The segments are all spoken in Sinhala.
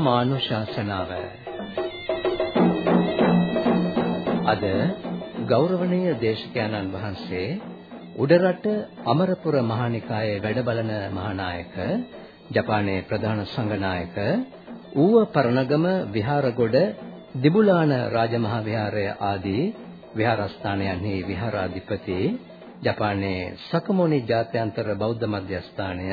ධර්මානුශාසනාව. අද ගෞරවනීය දේශකයන්න් වහන්සේ උඩරට අමරපුර මහානිකායේ වැඩබලන මහානායක ජපානයේ ප්‍රධාන සංඝනායක ඌව පරණගම විහාරගොඩ දිබුලාන රාජමහා විහාරය ආදී විහාරස්ථානයන්හි විහාරාධිපති ජපානයේ සකමොනි ජාත්‍යන්තර බෞද්ධ මධ්‍යස්ථානය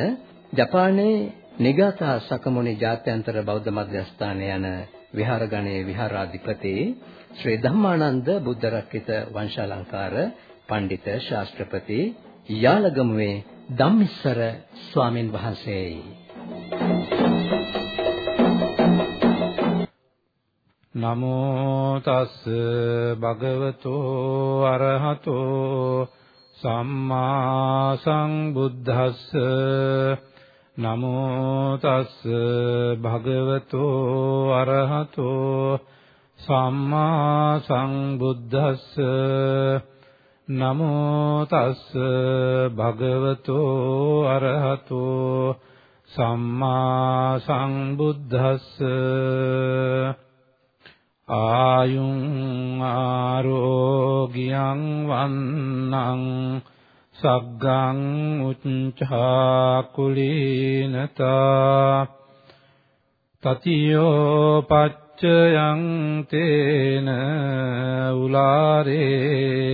ජපානයේ නිගාතා සකමොනි ජාත්‍යන්තර බෞද්ධ මධ්‍යස්ථානය යන විහාරගණයේ විහාරාධිපති ශ්‍රී ධම්මානන්ද බුද්ධ රක්කිත වංශාලංකාර පඬිත ශාස්ත්‍රපති යාලගමුවේ ධම්මිස්සර ස්වාමින් වහන්සේයි නමෝ තස් භගවතෝ අරහතෝ සම්මා සංබුද්දස්ස නමෝ තස් භගවතෝ අරහතෝ සම්මා සංබුද්දස්ස නමෝ තස් භගවතෝ අරහතෝ සම්මා සංබුද්දස්ස ආයුං ආරෝග්‍යං වන්නං සග්ගං උච්චා කුලීනතා තතියෝ පච්චයං තේන උලාරේ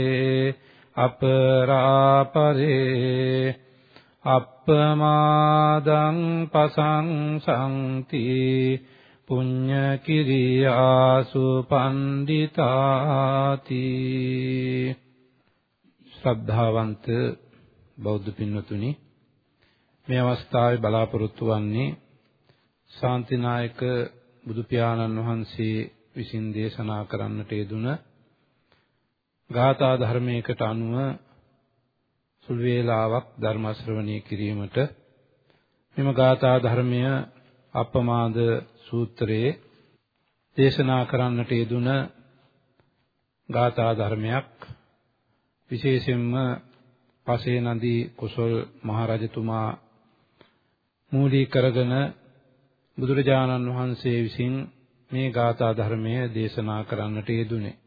අපරාපරේ අප්පමාදං පසංසන්ති පුඤ්ඤ කිරියාසු පණ්ඩිතාති ශ්‍රද්ධාවන්ත බෞද්ධ පින්වතුනි මේ අවස්ථාවේ බලාපොරොත්තු වන්නේ ශාන්තිනායක බුදු පියාණන් වහන්සේ විසින් දේශනා කරන්නට යෙදුන ගාථා ධර්මයකට අනුව සුළු වේලාවක් ධර්ම ශ්‍රවණය කිරීමට මෙම ගාථා ධර්මය අපමාද සූත්‍රයේ දේශනා කරන්නට යෙදුන ගාථා ධර්මයක් විශේෂයෙන්ම පසේ නදී කුසල් මහරජතුමා මූලික කරගෙන බුදුරජාණන් වහන්සේ විසින් මේ ගාථා ධර්මය දේශනා කරන්නට යෙදුනේ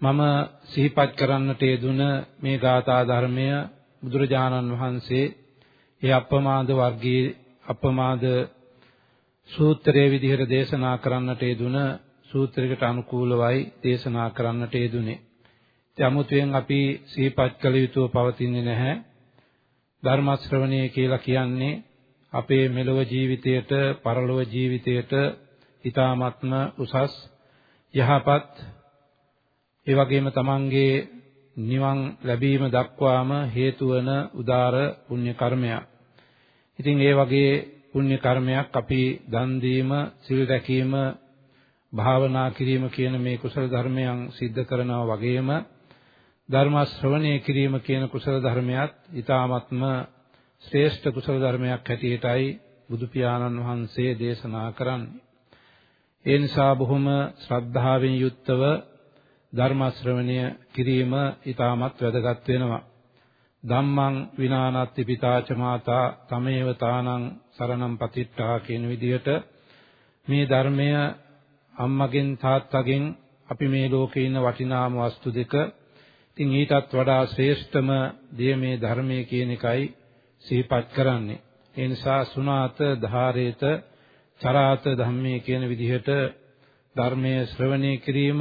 මම සිහිපත් කරන්නට යෙදුන මේ ගාථා ධර්මය බුදුරජාණන් වහන්සේ ඒ අපමාද වර්ගයේ අපමාද සූත්‍රයේ විදිහට දේශනා කරන්නට යෙදුන සූත්‍රයකට අනුකූලවයි දේශනා කරන්නට යෙදුනේ. යමුතුයෙන් අපි සිහිපත් කළ යුතුව පවතින්නේ නැහැ. ධර්ම ශ්‍රවණය කියලා කියන්නේ අපේ මෙලොව ජීවිතයට, පරලොව ජීවිතයට ඊ타මත්ම උසස් යහපත් ඒ වගේම තමන්ගේ නිවන් ලැබීම දක්වාම හේතු වන උදාර පුණ්‍ය කර්මයක්. ඉතින් ඒ වගේ පුණ්‍ය කර්මයක් අපි දන් දීම, සිල් රැකීම, භාවනා කිරීම කියන මේ කුසල ධර්මයන් સિદ્ધ කරනවා වගේම ධර්ම ශ්‍රවණය කිරීම කියන කුසල ධර්මයක් ඊ타ත්ම ශ්‍රේෂ්ඨ කුසල ධර්මයක් හැටියටයි බුදු පියාණන් වහන්සේ දේශනා කරන්නේ. ඒ නිසා බොහොම ශ්‍රද්ධාවෙන් යුක්තව ධර්ම ශ්‍රවණය කිරීම ඊටමත් වැදගත් වෙනවා. ධම්මං විනානත්ති පිතාච මාතා තමේව තානං සරණම් පතිට්ඨා කියන විදිහට මේ ධර්මය අම්මගෙන් තාත්තගෙන් අපි මේ ලෝකේ ඉන්න වටිනාම වස්තු දෙක ඉතින් ඊටත් වඩා ශ්‍රේෂ්ඨම දේ මේ ධර්මයේ කියන එකයි සිහිපත් කරන්නේ. ඒ නිසා සුණාත ධාරේත චරාත ධම්මේ කියන විදිහට ධර්මයේ ශ්‍රවණය කිරීම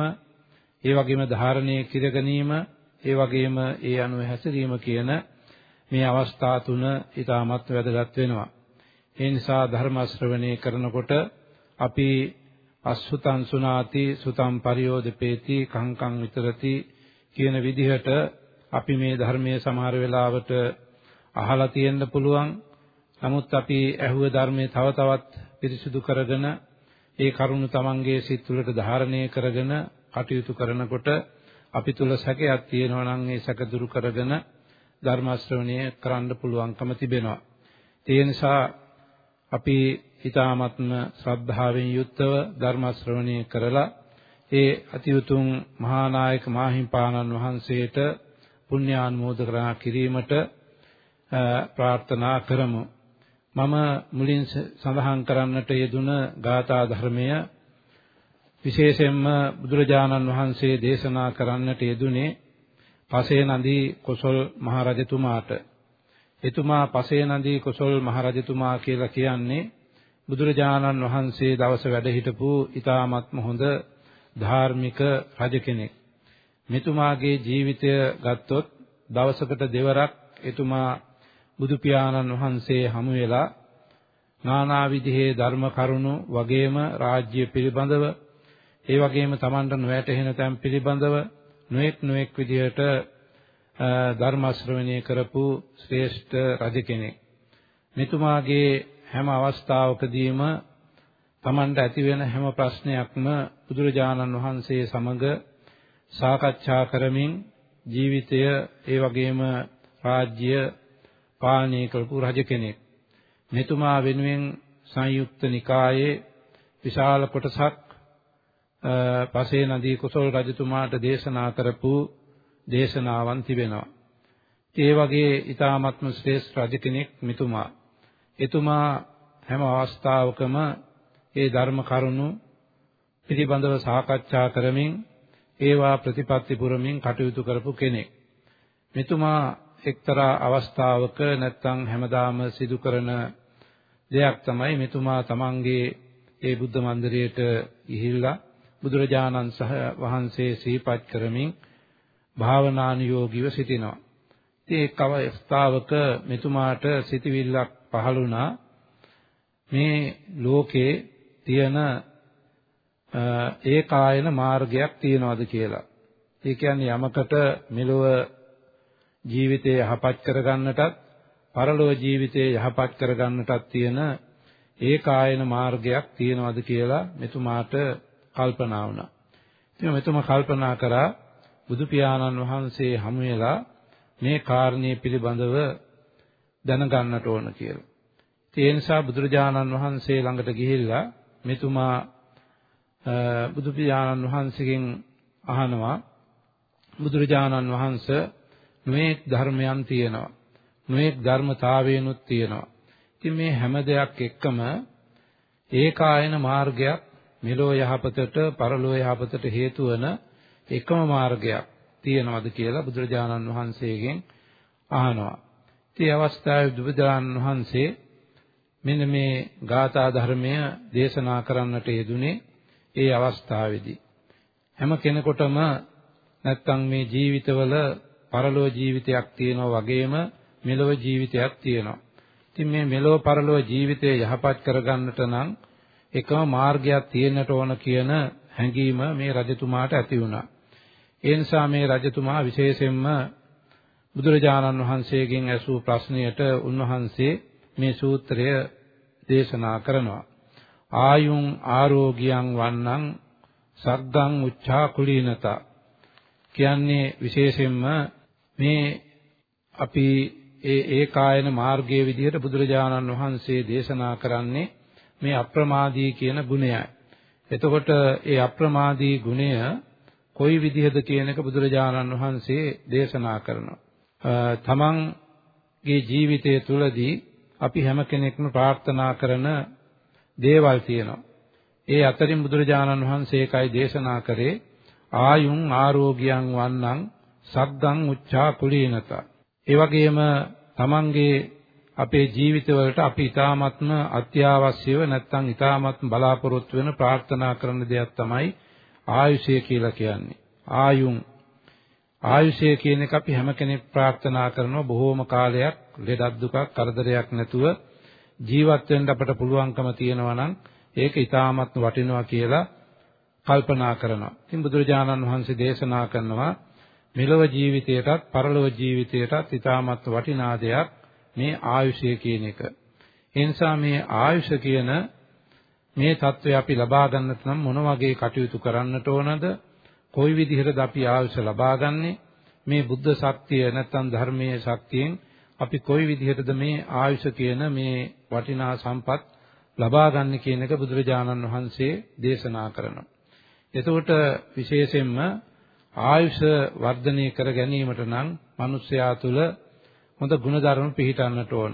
ඒ වගේම ධාරණය කිර ගැනීම ඒ වගේම ඒ අනුව හැසිරීම කියන මේ අවස්ථා තුන ඊටමත් වැදගත් වෙනවා. ඒ නිසා ධර්ම ශ්‍රවණය කරනකොට අපි අසුතං සුනාති සුතං පරියෝදපේති කංකං විතරති කියන විදිහට අපි මේ ධර්මයේ සමහර වෙලාවට අහලා තියෙන්න පුළුවන්. නමුත් අපි ඇහුව ධර්මයේ තව තවත් පිරිසිදු කරගෙන ඒ කරුණ තමන්ගේ සිත් තුළට ධාරණය කරගෙන කටයුතු කරනකොට අපි තුල සැකයක් තියෙනවා නම් ඒ සැක දුරු කරගෙන ධර්ම ශ්‍රවණය කරන්න පුළුවන්කම තිබෙනවා. ඒ නිසා අපි ඊ타ත්ම ශ්‍රද්ධාවෙන් යුක්තව ධර්ම ශ්‍රවණය කරලා ඒ අති උතුම් මහා නායක මාහිම්පාණන් වහන්සේට පුණ්‍යානුමෝදනා කිරීමට ප්‍රාර්ථනා කරමු. මම මුලින් සඳහන් කරන්නට යෙදුන ගාථා ධර්මය විශේෂයෙන්ම බුදුරජාණන් වහන්සේ දේශනා කරන්නට යෙදුනේ පසේ නදී කොසල් මහරජතුමාට එතුමා පසේ නදී කොසල් මහරජතුමා කියලා කියන්නේ බුදුරජාණන් වහන්සේ දවස වැඩ හිටපු ඊ타ත්ම හොඳ ධාර්මික රජ කෙනෙක්. මෙතුමාගේ ජීවිතය ගත්තොත් දවසකට දෙවරක් එතුමා බුදු පියාණන් වහන්සේ හමු වෙලා নানা විදිහේ ධර්ම කරුණු වගේම රාජ්‍ය පිළිබඳව ඒ වගේම Tamanට නොවැටහෙන තැන් පිළිබඳව නොඑක් නොඑක් විදිහට ධර්ම ශ්‍රවණය කරපු ශ්‍රේෂ්ඨ රජ කෙනෙක්. මෙතුමාගේ හැම අවස්ථාවකදීම Tamanට ඇති වෙන හැම ප්‍රශ්නයක්ම බුදුරජාණන් වහන්සේ සමග සාකච්ඡා කරමින් ජීවිතය ඒ වගේම රාජ්‍ය පාලනය කරපු රජ කෙනෙක්. මෙතුමා වෙනුවෙන් සංයුක්ත නිකායේ විශාල කොටසක් පසේ නදී කුසල රජතුමාට දේශනා කරපු දේශනාවන් තිබෙනවා. ඒ වගේ ඊ타ත්ම ශ්‍රේෂ්ඨ රජ කෙනෙක් මෙතුමා. එතුමා හැම අවස්ථාවකම ඒ ධර්ම කරුණු පිළිබඳව සාකච්ඡා කරමින් ඒවා ප්‍රතිපත්ති පුරමින් කටයුතු කරපු කෙනෙක්. මෙතුමා එක්තරා අවස්ථාවක නැත්තම් හැමදාම සිදු කරන දෙයක් තමයි මෙතුමා තමන්ගේ ඒ බුද්ධ මන්දිරයට ගිහිල්ලා බුදුරජාණන් සහ වහන්සේ සිහිපත් කරමින් භාවනානුයෝගීව සිටිනවා. ඉතින් එක් අවස්ථාවක මෙතුමාට සිතවිල්ලක් පහළ වුණා මේ ලෝකේ තියෙන ඒකායන මාර්ගයක් තියනවාද කියලා. ඒ කියන්නේ යමකට මෙලොව ජීවිතය යහපත් කරගන්නටත් පරලොව ජීවිතය යහපත් කරගන්නටත් තියෙන ඒකායන මාර්ගයක් තියනවාද කියලා මෙතුමාට කල්පනා වුණා. ඉතින් මෙතුමා කල්පනා කරා බුදු පියාණන් වහන්සේ හමු වෙලා මේ කාරණේ පිළිබඳව දැනගන්නට ඕන කියලා. ඒ නිසා බුදුරජාණන් වහන්සේ ළඟට ගිහිල්ලා මෙතුමා බුදු පියාණන් වහන්සේගෙන් අහනවා බුදුරජාණන් වහන්සේ මේ ධර්මයන් තියෙනවා. මේ ධර්මතාවයනුත් තියෙනවා. ඉතින් මේ හැම දෙයක් එක්කම ඒකායන මාර්ගයක් මෙලෝ යහපතට පරලෝ යහපතට හේතු වන එකම මාර්ගයක් තියෙනවද කියලා බුදුරජාණන් වහන්සේගෙන් අහනවා. ඉතින් අවස්ථාවේ බුදුරජාණන් වහන්සේ මෙන්න මේ ගාථා ධර්මය දේශනා කරන්නට යෙදුනේ ඒ අවස්ථාවේදී. හැම කෙනෙකුටම නැත්තම් මේ ජීවිතවල පරලෝ ජීවිතයක් තියෙනවා වගේම මෙලොව ජීවිතයක් තියෙනවා. ඉතින් මේ මෙලොව පරලොව ජීවිතය යහපත් කරගන්නට නම් එකම මාර්ගයක් තියෙන්නට ඕන කියන හැඟීම මේ රජතුමාට ඇති වුණා. ඒ නිසා මේ රජතුමා විශේෂයෙන්ම බුදුරජාණන් වහන්සේගෙන් ඇසූ ප්‍රශ්නයට උන්වහන්සේ මේ සූත්‍රය දේශනා කරනවා. ආයුං ආරෝග්‍යං වන්නං සග්ගං උච්චා කුලීනතා කියන්නේ විශේෂයෙන්ම මේ අපි ඒ ඒකායන මාර්ගයේ විදිහට බුදුරජාණන් වහන්සේ දේශනා කරන්නේ මේ අප්‍රමාදී කියන ගුණයයි. එතකොට ඒ අප්‍රමාදී ගුණය කොයි විදිහද කියන එක බුදුරජාණන් වහන්සේ දේශනා කරනවා. තමන්ගේ ජීවිතය තුළදී අපි හැම කෙනෙක්ම ප්‍රාර්ථනා කරන දේවල් තියෙනවා. ඒ අතරින් බුදුරජාණන් වහන්සේ ඒකයි දේශනා කරේ ආයුං ආරෝග්‍යං වන්නං සග්ගං උච්චා කුලීනතා. ඒ වගේම තමන්ගේ අපේ ජීවිතවලට අපි ඊ타ත්ම අත්‍යවශ්‍යව නැත්නම් ඊ타ත්ම බලාපොරොත්තු වෙන ප්‍රාර්ථනා කරන දෙයක් තමයි ආයුෂය කියලා කියන්නේ. ආයුං ආයුෂය කියන එක අපි හැම කෙනෙක් ප්‍රාර්ථනා කරනවා බොහෝම කාලයක් ලෙඩක් දුකක් කරදරයක් නැතුව ජීවත් වෙන්න අපට පුළුවන්කම තියෙනවා නම් ඒක ඉතාමත් වටිනවා කියලා කල්පනා කරනවා. ඉතින් බුදුරජාණන් වහන්සේ දේශනා කරනවා මෙලොව ජීවිතයටත් පරලොව ජීවිතයටත් ඉතාමත් වටිනා දෙයක් මේ ආයුෂය කියන එක. ඒ නිසා මේ ආයුෂ කියන මේ தত্ত্বය අපි ලබා ගන්නට නම් මොන වගේ කටයුතු කරන්නට ඕනද? කොයි විදිහටද අපි ආයුෂ ලබාගන්නේ? මේ බුද්ධ ශක්තිය නැත්නම් ධර්මයේ ශක්තියෙන් අපි කොයි විදිහටද මේ ආයුෂ කියන මේ වටිනා සම්පත් ලබා ගන්න කියන එක බුදුරජාණන් වහන්සේ දේශනා කරනවා. එතකොට විශේෂයෙන්ම ආයුෂ වර්ධනය කර ගැනීමට නම් මිනිස්යා තුළ හොඳ ගුණධර්ම පිහිටන්නට ඕන.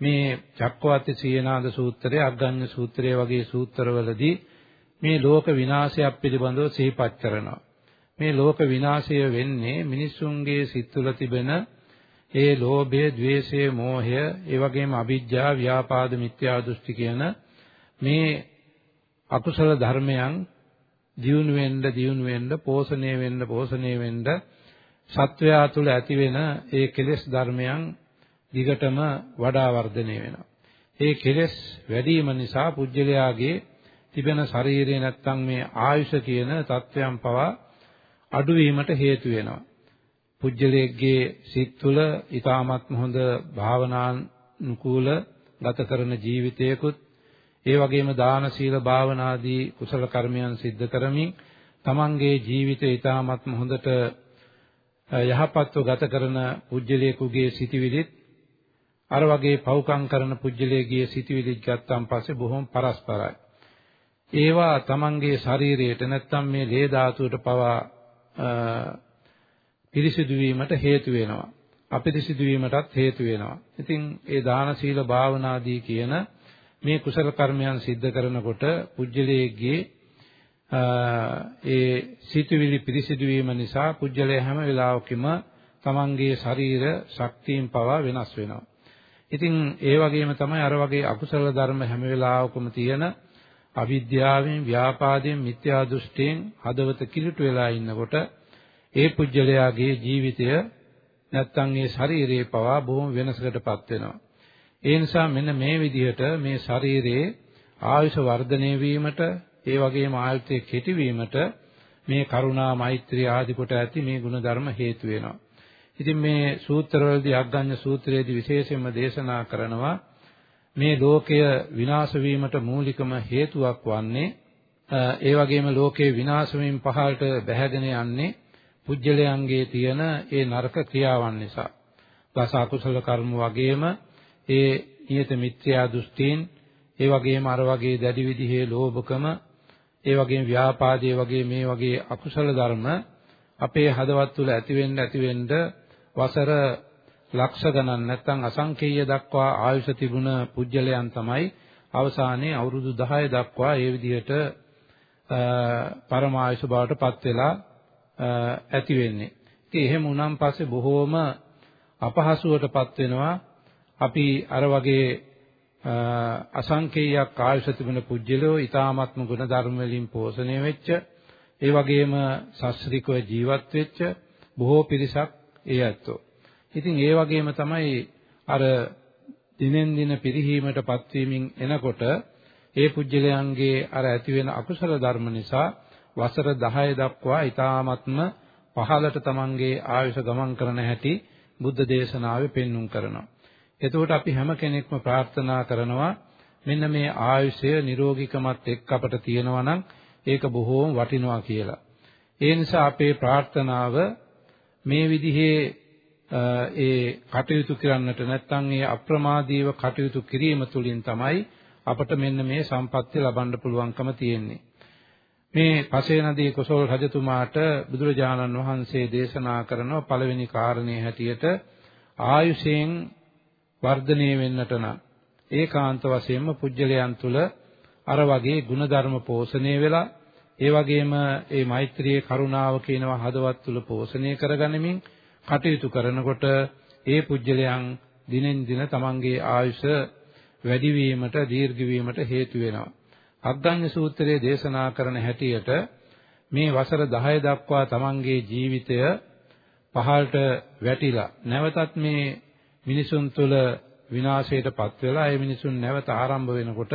මේ චක්කවර්ති සීනාද සූත්‍රය, අග්ගඤ්ඤ සූත්‍රය වගේ සූත්‍රවලදී මේ ලෝක විනාශයක් පිළිබඳව සිහිපත් කරනවා. මේ ලෝක විනාශය වෙන්නේ මිනිසුන්ගේ සිත් තුළ තිබෙන ඒ ලෝභය, ద్వේෂය, මෝහය, ඒ වගේම අවිජ්ජා, ව්‍යාපාද, මිත්‍යා දෘෂ්ටි කියන මේ අකුසල ධර්මයන් දියුණු වෙන්න දියුණු වෙන්න පෝෂණය වෙන්න පෝෂණය වෙන්න සත්වයා තුළ ඇති වෙන ඒ කෙලෙස් ධර්මයන් දිගටම වඩා වර්ධනය වෙනවා. ඒ කෙලෙස් වැඩි වීම නිසා පුජ්‍යලයාගේ තිබෙන ශරීරය නැත්තම් මේ ආයුෂ කියන තත්වයන් පවා අඩුවීමට හේතු වෙනවා. පුජ්‍යලයේ සිත් තුළ ඊටමත් හොඳ භාවනානුකූල ගත කරන ජීවිතයකුත් ඒ වගේම දාන සීල භාවනාදී කුසල කර්මයන් සිද්ධ කරමින් තමන්ගේ ජීවිතය ඊටමත් හොඳට යහපත්ව ගත කරන පුජ්‍යලයකගේ සිටිවිලිත් අර වගේ පව්කම් කරන පුජ්‍යලයේ සිටිවිලිත් ගත්තාන් පස්සේ බොහොම පරස්පරයි. ඒවා තමන්ගේ ශරීරයට නැත්තම් මේ ලේ ධාතුවට පවා පිරිසිදු වීමට හේතු වෙනවා. අපිරිසිදු වීමටත් හේතු වෙනවා. ඉතින් ඒ දාන සීල භාවනාදී කියන මේ කුසල කර්මයන් සිද්ධ කරනකොට පුජ්‍යලයේගේ ඒ සිතුවිලි පිරිසිදු වීම නිසා පුජ්‍යලය හැම වෙලාවකම තමන්ගේ ශරීර ශක්තියින් පවා වෙනස් වෙනවා. ඉතින් ඒ වගේම තමයි අර වගේ අකුසල ධර්ම හැම වෙලාවකම තියෙන අවිද්‍යාවෙන් ව්‍යාපාදයෙන් මිත්‍යා දෘෂ්ටියෙන් හදවත කිලුට වෙලා ඉන්නකොට ඒ පුජ්‍යලයාගේ ජීවිතය නැත්තම් ඒ ශරීරයේ පවා බොහොම වෙනසකටපත් වෙනවා. ඒ නිසා මෙන්න මේ විදිහට මේ ශරීරයේ ආයුෂ වර්ධනය වීමට ඒ වගේම ආයුෂයේ කෙටි වීමට මේ කරුණා මෛත්‍රී ආදී කොට ඇති මේ ගුණධර්ම හේතු වෙනවා. ඉතින් මේ සූත්‍රවලදී අග්ගඤ්ඤ සූත්‍රයේදී විශේෂයෙන්ම දේශනා කරනවා මේ ලෝකය විනාශ වීමට මූලිකම හේතුවක් වන්නේ ඒ වගේම ලෝකේ විනාශ වීම පහළට බැහැගෙන යන්නේ පුජ්‍යලයන්ගේ තියෙන ඒ නරක ක්‍රියාවන් නිසා. දස අකුසල කර්ම වගේම ඒ නියත මිත්‍යා දෘෂ්ටීන් ඒ වගේම අර වගේ දැඩි විදිහේ ලෝභකම ඒ වගේම ව්‍යාපාදයේ වගේ මේ වගේ අකුසල ධර්ම අපේ හදවත් තුළ ඇති වෙන්න ඇති වෙන්න වසර ලක්ෂ ගණන් නැත්නම් අසංකේය දක්වා ආයුෂ තිබුණ පුජ්‍යලයන් තමයි අවසානයේ අවුරුදු 10 දක්වා ඒ විදිහට පරමායුෂ බවට පත් වෙලා ඇති වෙන්නේ. ඉතින් එහෙම වුණාන් පස්සේ බොහෝම අපහසුවටපත් වෙනවා අපි අර වගේ අසංකේයයක් ආයුෂ තිබුණ පුජ්‍යලෝ ඊ타ත්ම ගුණ ධර්ම වලින් පෝෂණය වෙච්ච ඒ වගේම ශාස්ත්‍රිකව ජීවත් වෙච්ච බොහෝ පිරිසක් ඒ ඇත්තෝ. ඉතින් ඒ වගේම තමයි අර දිනෙන් දින පිරිහීමටපත් වීමින් එනකොට ඒ පුජ්‍යලයන්ගේ අර ඇති වෙන අකුසල ධර්ම නිසා වසර 10 දක්වා ඊ타ත්ම පහළට තමන්ගේ ආයුෂ ගමන් කරන හැටි බුද්ධ දේශනාවේ පෙන්눔 කරනවා. එතකොට අපි හැම කෙනෙක්ම ප්‍රාර්ථනා කරනවා මෙන්න මේ ආයුෂය නිරෝගීකමත් එක්ක අපට තියෙනවා නම් ඒක බොහෝම වටිනවා කියලා. ඒ නිසා අපේ ප්‍රාර්ථනාව මේ විදිහේ ඒ කටයුතු කරන්නට නැත්නම් ඒ අප්‍රමාදීව කටයුතු කිරීම තුළින් තමයි අපට මෙන්න මේ සම්පත්තිය ලබන්න පුළුවන්කම තියෙන්නේ. මේ පසේනදී කොසල් රජතුමාට බුදුරජාණන් වහන්සේ දේශනා කරන පළවෙනි කාරණේ හැටියට ආයුෂයෙන් වර්ධනය වෙන්නට නම් ඒකාන්ත වශයෙන්ම පුජ්‍යලයන් තුල අර වගේ ಗುಣධර්ම පෝෂණය වෙලා ඒ වගේම මේ මෛත්‍රියේ කරුණාව කියනවා හදවත් තුල පෝෂණය කරගනිමින් කටයුතු කරනකොට ඒ පුජ්‍යලයන් දිනෙන් දින තමන්ගේ ආයුෂ වැඩි වීමට දීර්ඝ වීමට හේතු වෙනවා. අග්ගඤ්ඤ සූත්‍රයේ දේශනා කරන හැටියට මේ වසර 10 දක්වා තමන්ගේ ජීවිතය පහළට වැටිලා නැවතත් මේ මිනිසුන් තුළ විනාශයටපත් වෙලා ඒ මිනිසුන් නැවත ආරම්භ වෙනකොට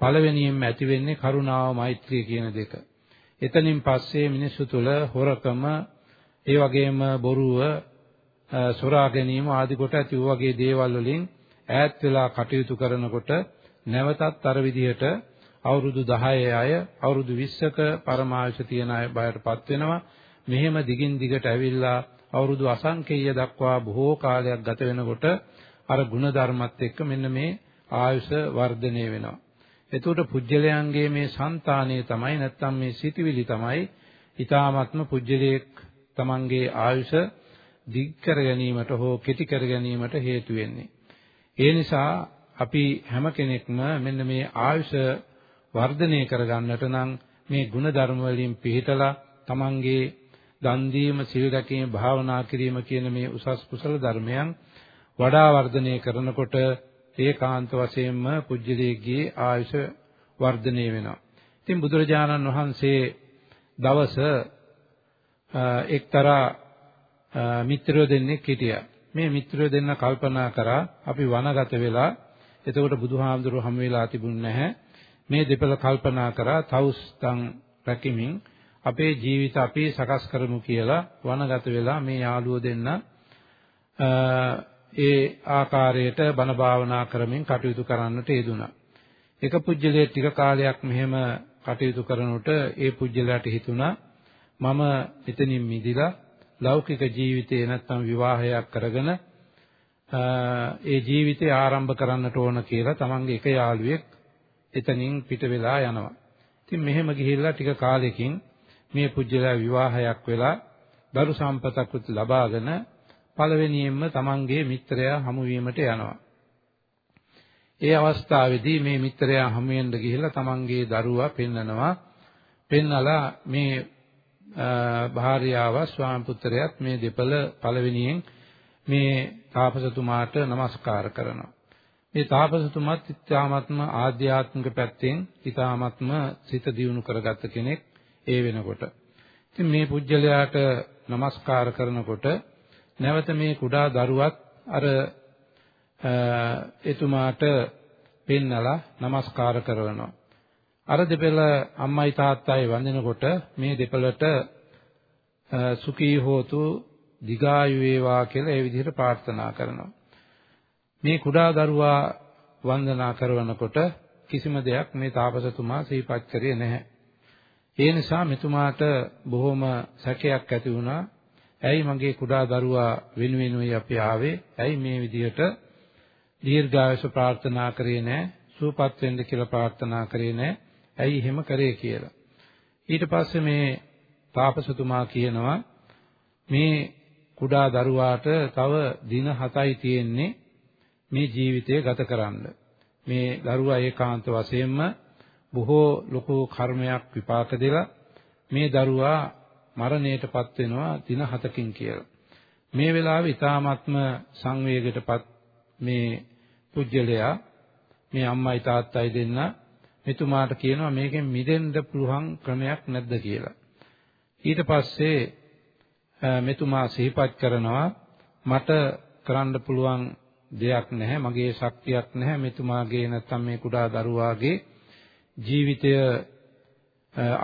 පළවෙනියෙන්ම ඇති වෙන්නේ කරුණාව මෛත්‍රිය කියන දෙක. එතනින් පස්සේ මිනිස්සු තුළ හොරකම ඒ වගේම බොරුව, සොරා ගැනීම ආදී කොට ඇති වූ වගේ දේවල් වලින් ඈත් වෙලා කටයුතු කරනකොට නැවතත් අර විදිහට අවුරුදු 10 අය අවුරුදු 20ක පරමායුෂ තියන අය බයටපත් වෙනවා. මෙහෙම දිගින් දිගට ඇවිල්ලා අවුරුදු අසංකේය දක්වා බොහෝ කාලයක් ගත වෙනකොට අර ಗುಣ ධර්මත් එක්ක මෙන්න මේ ආයුෂ වර්ධනය වෙනවා. එතකොට පුජ්‍යලයන්ගේ මේ సంతානය තමයි නැත්තම් මේ සිටිවිලි තමයි ඊ타මත්ම පුජ්‍යලයේ තමන්ගේ ආයුෂ දිග් කර ගැනීමට හෝ කෙටි කර ගැනීමට හේතු වෙන්නේ. ඒ නිසා අපි හැම කෙනෙක්ම මෙන්න මේ ආයුෂ වර්ධනය කරගන්නට නම් මේ ಗುಣධර්ම වලින් පිළිතලා තමන්ගේ දන් දීම, සිල් රැකීම, භාවනා කිරීම කියන මේ උසස් කුසල ධර්මයන් වඩා වර්ධනය කරනකොට ඒකාන්ත වශයෙන්ම පුජ්‍යලේගී ආයුෂ වර්ධනය වෙනවා. ඉතින් බුදුරජාණන් වහන්සේ දවස එක්තරා මිත්‍රයෝ දෙන්නෙක් හිටියා. මේ මිත්‍රයෝ දෙන්න කල්පනා කරා අපි වනගත වෙලා එතකොට බුදුහාමුදුරුවෝ හැම වෙලා තිබුණ නැහැ. මේ දෙපළ කල්පනා කරා තවුස්තන් රැකීමෙන් අපේ ජීවිත අපි සකස් කරමු කියලා වනගත වෙලා මේ යාළුවෝ දෙන්න ඒ ආකාරයට බණ භාවනා කරමින් කටයුතු කරන්නට යෙදුණා. එක පුජ්‍යලයේ ටික කාලයක් මෙහෙම කටයුතු කරනකොට ඒ පුජ්‍යලයට හිතුණා මම එතනින් මිදිලා ලෞකික ජීවිතේ නැත්තම් විවාහයක් කරගෙන ඒ ජීවිතය ආරම්භ කරන්නට ඕන කියලා තමන්ගේ එක යාළුවෙක් එතනින් පිට වෙලා යනවා. ඉතින් මෙහෙම ගිහිල්ලා ටික කාලෙකින් මේ පුජ්‍යලයා විවාහයක් වෙලා දරු සම්පතකුත් ලබාගෙන පළවෙනියෙන්ම තමන්ගේ මිත්‍රයා හමු වීමට යනවා. ඒ අවස්ථාවේදී මේ මිත්‍රයා හමු වෙන්න ගිහිල්ලා තමන්ගේ දරුවා පෙන්නනවා. පෙන්නලා මේ භාර්යාව ස්වාම පුත්‍රයාත් මේ දෙපළ පළවෙනියෙන් මේ තාපසතුමාට নমස්කාර කරනවා. මේ තාපසතුමත් ඉතාමත්ම ආධ්‍යාත්මික පැත්තෙන් ඉතාමත්ම සිත දියුණු කරගත්ත කෙනෙක් ඒ වෙනකොට. ඉතින් මේ පුජ්‍යලයාට নমස්කාර කරනකොට නැවත මේ කුඩා දරුවත් අර එතුමාට පෙන්නලා নমස්කාර කරනවා. අර දෙපළ අම්මයි තාත්තයි වඳිනකොට මේ දෙපළට සුඛී හෝතු දිගායු වේවා කියලා ඒ විදිහට ප්‍රාර්ථනා කරනවා. මේ කුඩා දරුවා වන්දනා කරනකොට කිසිම දෙයක් මේ තාපසතුමා සිහිපත් කරේ නැහැ. ඒ නිසා මෙතුමාට බොහොම සැකයක් ඇති වුණා. ඇයි මගේ කුඩා දරුවා වෙනුවෙනුයි අපි ආවේ? ඇයි මේ විදිහට දීර්ඝායස ප්‍රාර්ථනා කරේ නැහැ? සුවපත් වෙන්න කියලා ප්‍රාර්ථනා කරේ නැහැ. ඇයි එහෙම කරේ කියලා. ඊට පස්සේ මේ තාපසතුමා කියනවා මේ කුඩා දරුවාට තව දින 7යි තියෙන්නේ මේ ජීවිතය ගත කරන්න. මේ දරුවා ඒකාන්ත වශයෙන්ම බොහෝ ලොකු කර්මයක් විපාක දෙලා මේ දරුවා මරණයටපත් වෙනවා දින 7කින් කියලා. මේ වෙලාවේ ඊ타මාත්ම සංවේගයටපත් මේ පුජ්‍යලයා මේ අම්මයි තාත්තයි දෙන්න මෙතුමාට කියනවා මේකෙන් මිදෙන්න පුළුවන් ක්‍රමයක් නැද්ද කියලා. ඊට පස්සේ මෙතුමා සිහිපත් කරනවා මට කරන්න පුළුවන් දෙයක් නැහැ මගේ ශක්තියක් නැහැ මෙතුමාගේ නැත්තම් මේ කුඩා දරුවාගේ ජීවිතය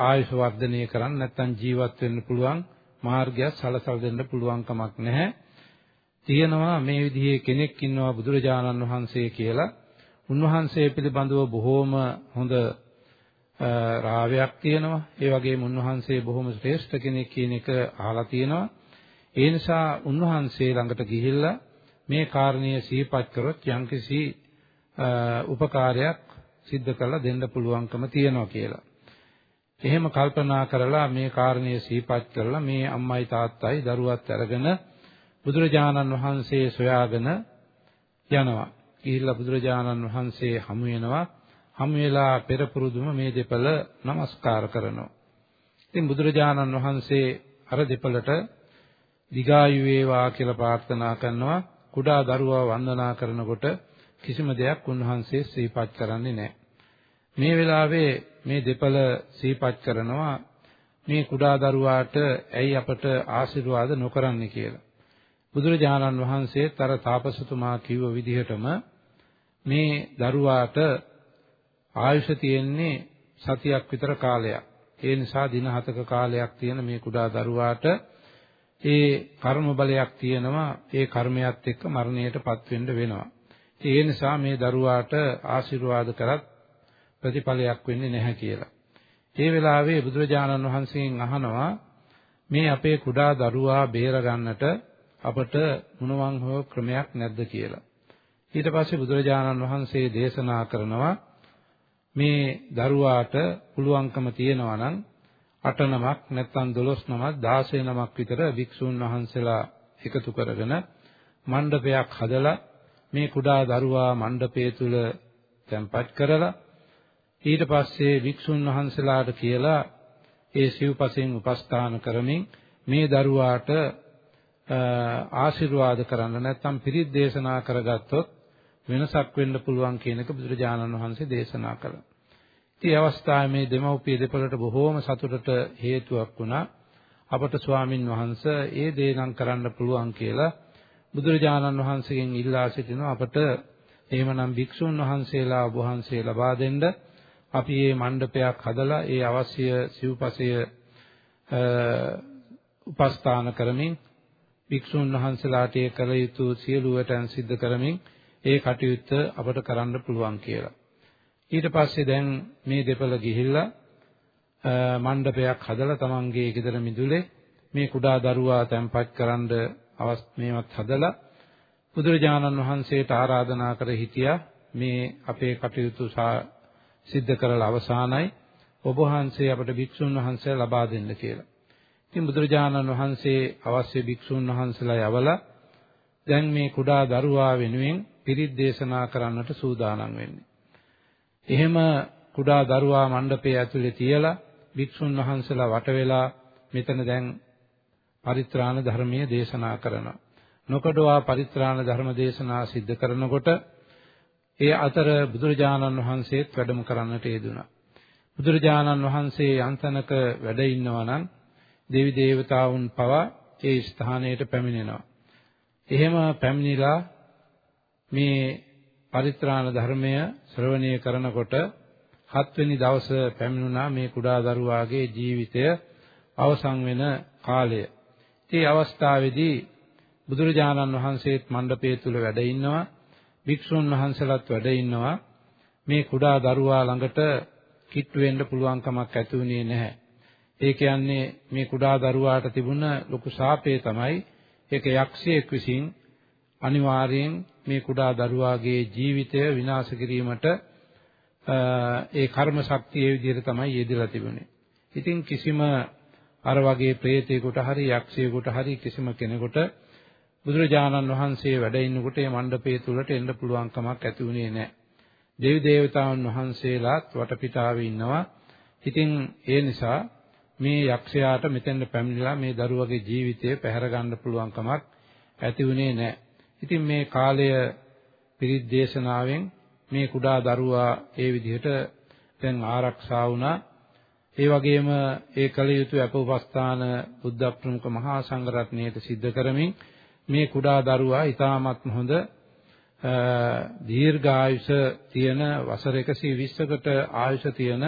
ආයුෂ වර්ධනය කරන්න නැත්තම් ජීවත් වෙන්න පුළුවන් මාර්ගයක් සලසලා දෙන්න පුළුවන් කමක් නැහැ තියෙනවා මේ විදිහේ කෙනෙක් ඉන්නවා බුදුරජාණන් වහන්සේ කියලා උන්වහන්සේ පිළිබඳව බොහෝම හොඳ රාවයක් තියෙනවා. ඒ වගේම උන්වහන්සේ බොහොම ශ්‍රේෂ්ඨ කෙනෙක් කියන එක අහලා තියෙනවා. ඒ නිසා උන්වහන්සේ ළඟට ගිහිල්ලා මේ කාරණය සිහිපත් කරොත් යම්කිසි උපකාරයක් සිද්ධ කරලා දෙන්න පුළුවන්කම තියෙනවා කියලා. එහෙම කල්පනා කරලා මේ කාරණය සිහිපත් කරලා මේ අම්මයි තාත්තයි දරුවත් අරගෙන බුදුරජාණන් වහන්සේ සොයාගෙන යනවා. ගිහිල්ලා බුදුරජාණන් වහන්සේ හමු වෙනවා. හමු වෙලා පෙර පුරුදුම මේ දෙපළ নমස්කාර කරනවා. ඉතින් බුදුරජාණන් වහන්සේ අර දෙපළට දිගායු වේවා කියලා ප්‍රාර්ථනා කරනවා. කුඩා දරුවා වන්දනා කරනකොට කිසිම දෙයක් උන්වහන්සේ සිහිපත් කරන්නේ නැහැ. මේ වෙලාවේ මේ දෙපළ සිහිපත් කරනවා මේ කුඩා දරුවාට ඇයි අපට ආශිර්වාද නොකරන්නේ කියලා. බුදුරජාණන් වහන්සේත් අර තාපසතුමා කිව්ව විදිහටම මේ දරුවාට ආයුෂ තියෙන්නේ සතියක් විතර කාලයක්. ඒ නිසා දින 7ක කාලයක් තියෙන මේ කුඩා දරුවාට ඒ කර්ම බලයක් තියෙනවා. ඒ කර්මයක් එක්ක මරණයටපත් වෙන්න වෙනවා. ඒ නිසා මේ දරුවාට ආශිර්වාද කරත් ප්‍රතිඵලයක් වෙන්නේ නැහැ කියලා. ඒ වෙලාවේ බුදුරජාණන් වහන්සේගෙන් අහනවා මේ අපේ කුඩා දරුවා බේර ගන්නට අපට මොනවන් හෝ ක්‍රමයක් නැද්ද කියලා. ඊට පස්සේ බුදුරජාණන් වහන්සේ දේශනා කරනවා මේ දරුවාට පුළුවන්කම තියෙනවා නම් 8 නමක් නැත්නම් 12 නමක් 16 නමක් විතර භික්ෂුන් වහන්සේලා එකතු කරගෙන මණ්ඩපයක් හදලා මේ කුඩා දරුවා මණ්ඩපය තුල තැන්පත් කරලා ඊට පස්සේ වික්ෂුන් වහන්සේලාට කියලා ඒ සිව්පසෙන් උපස්ථාන කරමින් මේ දරුවාට ආශිර්වාද කරන්න නැත්නම් පිරිත් දේශනා කරගත්තොත් වෙනසක් වෙන්න පුළුවන් කියන එක බුදුරජාණන් වහන්සේ දේශනා කළා. ඉතින් අවස්ථාවේ මේ දෙමව්පිය දෙපළට බොහෝම සතුටට හේතුවක් වුණා. අපට ස්වාමින් වහන්සේ ඒ දේ නම් කරන්න පුළුවන් කියලා බුදුරජාණන් වහන්සේගෙන් ඉල්ලා සිටිනවා අපට එහෙමනම් භික්ෂුන් වහන්සේලා ඔබ වහන්සේ ලබා දෙන්න අපි මේ මණ්ඩපයක් හදලා ඒ අවශ්‍ය සිව්පසය උපස්ථාන කරමින් භික්ෂුන් වහන්සේලාට ඒ කළ යුතු සියලු වටන් සිද්ධ කරමින් ඒ කටයුත්ත අපට කරන්න පුළුවන් කියලා. ඊට පස්සේ දැන් මේ දෙපළ ගිහිල්ලා මණ්ඩපයක් හදලා තමන්ගේ ගෙදර මිදුලේ මේ කුඩා දරුවා තැන්පත් කරන්න අවස්ථාවක් හදලා බුදුරජාණන් වහන්සේට ආරාධනා කර හිටියා මේ අපේ කටයුතු සිද්ධ කරලා අවසానයි ඔබ වහන්සේ අපට භික්ෂුන් වහන්සේ ලබා දෙන්න කියලා. ඉතින් බුදුරජාණන් වහන්සේ අවශ්‍ය භික්ෂුන් වහන්සේලා යවලා දැන් මේ කුඩා දරුවා වෙනුවෙන් පිරිත් දේශනා කරන්නට සූදානම් වෙන්නේ. එහෙම කුඩා දරුවා මණ්ඩපයේ ඇතුලේ තියලා භික්ෂුන් වහන්සේලා වට වෙලා මෙතන දැන් පරිත්‍රාණ ධර්මයේ දේශනා කරනවා. නොකඩවා පරිත්‍රාණ ධර්ම දේශනා සිද්ධ කරනකොට ඒ අතර බුදුරජාණන් වහන්සේත් වැඩම කරන්නට යෙදුණා. බුදුරජාණන් වහන්සේ යන්තනක වැඩ ඉන්නවා නම් දෙවි දේවතාවුන් පවා ඒ ස්ථානයට පැමිණෙනවා. එහෙම පැමිණිලා මේ පරිත්‍රාණ ධර්මය ශ්‍රවණය කරනකොට හත්වෙනි දවස පැමිණුණා මේ කුඩා දරුවාගේ ජීවිතය අවසන් වෙන කාලය. ඒ අවස්ථාවේදී බුදුරජාණන් වහන්සේත් මණ්ඩපය තුල වැඩ ඉන්නවා. භික්ෂුන් වහන්සේලාත් වැඩ ඉන්නවා. මේ කුඩා දරුවා ළඟට කිට්ටු වෙන්න පුළුවන් කමක් ඇති වුණේ නැහැ. ඒ කියන්නේ මේ කුඩා දරුවාට තිබුණ ලොකු ශාපය තමයි ඒක යක්ෂයෙක් විසින් අනිවාර්යෙන් මේ කුඩා දරුවාගේ ජීවිතය විනාශ කිරීමට ඒ කර්ම ශක්තිය ඒ විදිහට තමයි යෙදලා තිබුණේ. ඉතින් කිසිම අර වගේ ප්‍රේතයෙකුට හරි යක්ෂයෙකුට හරි කිසිම කෙනෙකුට බුදුරජාණන් වහන්සේ වැඩ ඉන්නකොට මේ මණ්ඩපය තුලට එන්න පුළුවන් කමක් ඇති වුණේ නැහැ. දෙවි දේවතාවුන් වහන්සේලාත් වටපිටාවේ ඉන්නවා. ඉතින් ඒ නිසා මේ යක්ෂයාට මෙතෙන්ට පැමිණිලා මේ දරුවගේ ජීවිතය පැහැර ගන්න පුළුවන් කමක් ඇති වුණේ නැහැ. ඉතින් මේ කාලය පිරිත් දේශනාවෙන් මේ කුඩා දරුවා ඒ විදිහට දැන් ආරක්ෂා වුණා. ඒ වගේම ඒ කල යුතු අපෝපස්ථාන බුද්ධ ප්‍රමුඛ මහා සංඝරත්නයට සිද්ධ කරමින් මේ කුඩා දරුවා ඊටාත්ම හොඳ දීර්ඝායුෂ තියෙන වසර 120කට ආයුෂ තියෙන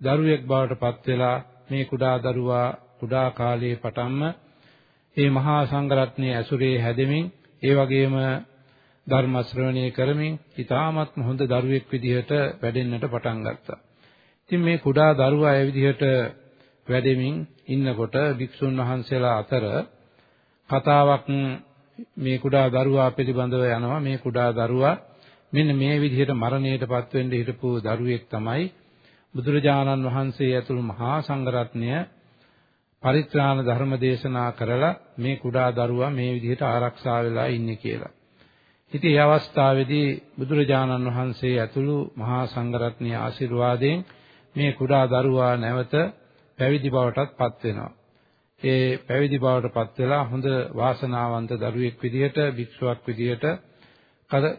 දරුවෙක් බවට පත් වෙලා මේ කුඩා දරුවා කුඩා කාලයේ පටන්ම මේ මහා සංඝරත්නයේ ඇසුරේ හැදෙමින් ඒ වගේම ධර්ම ශ්‍රවණය කරමින් ඊ타ත්ම හොඳ දරුවෙක් විදිහට වැඩෙන්නට පටන් ගත්තා. ඉතින් මේ කුඩා දරුවා ඒ විදිහට වැඩෙමින් ඉන්නකොට භික්ෂුන් වහන්සේලා අතර කතාවක් මේ කුඩා දරුවා පිළිබඳව යනවා මේ කුඩා දරුවා මෙන්න මේ විදිහට මරණයටපත් වෙන්න හිටපු දරුවෙක් තමයි බුදුරජාණන් වහන්සේ ඇතුළු මහා සංඝරත්නය පරිත්‍රාණ ධර්ම දේශනා කරලා මේ කුඩා දරුවා මේ විදිහට ආරක්ෂා වෙලා ඉන්නේ කියලා. ඉතින් මේ අවස්ථාවේදී බුදුරජාණන් වහන්සේ ඇතුළු මහා සංඝරත්නයේ ආශිර්වාදයෙන් මේ කුඩා දරුවා නැවත පැවිදි බවටත් පත් වෙනවා. ඒ පැවිදි බවට පත් වෙලා හොඳ වාසනාවන්ත දරුවෙක් විදිහට භික්ෂුවක් විදිහට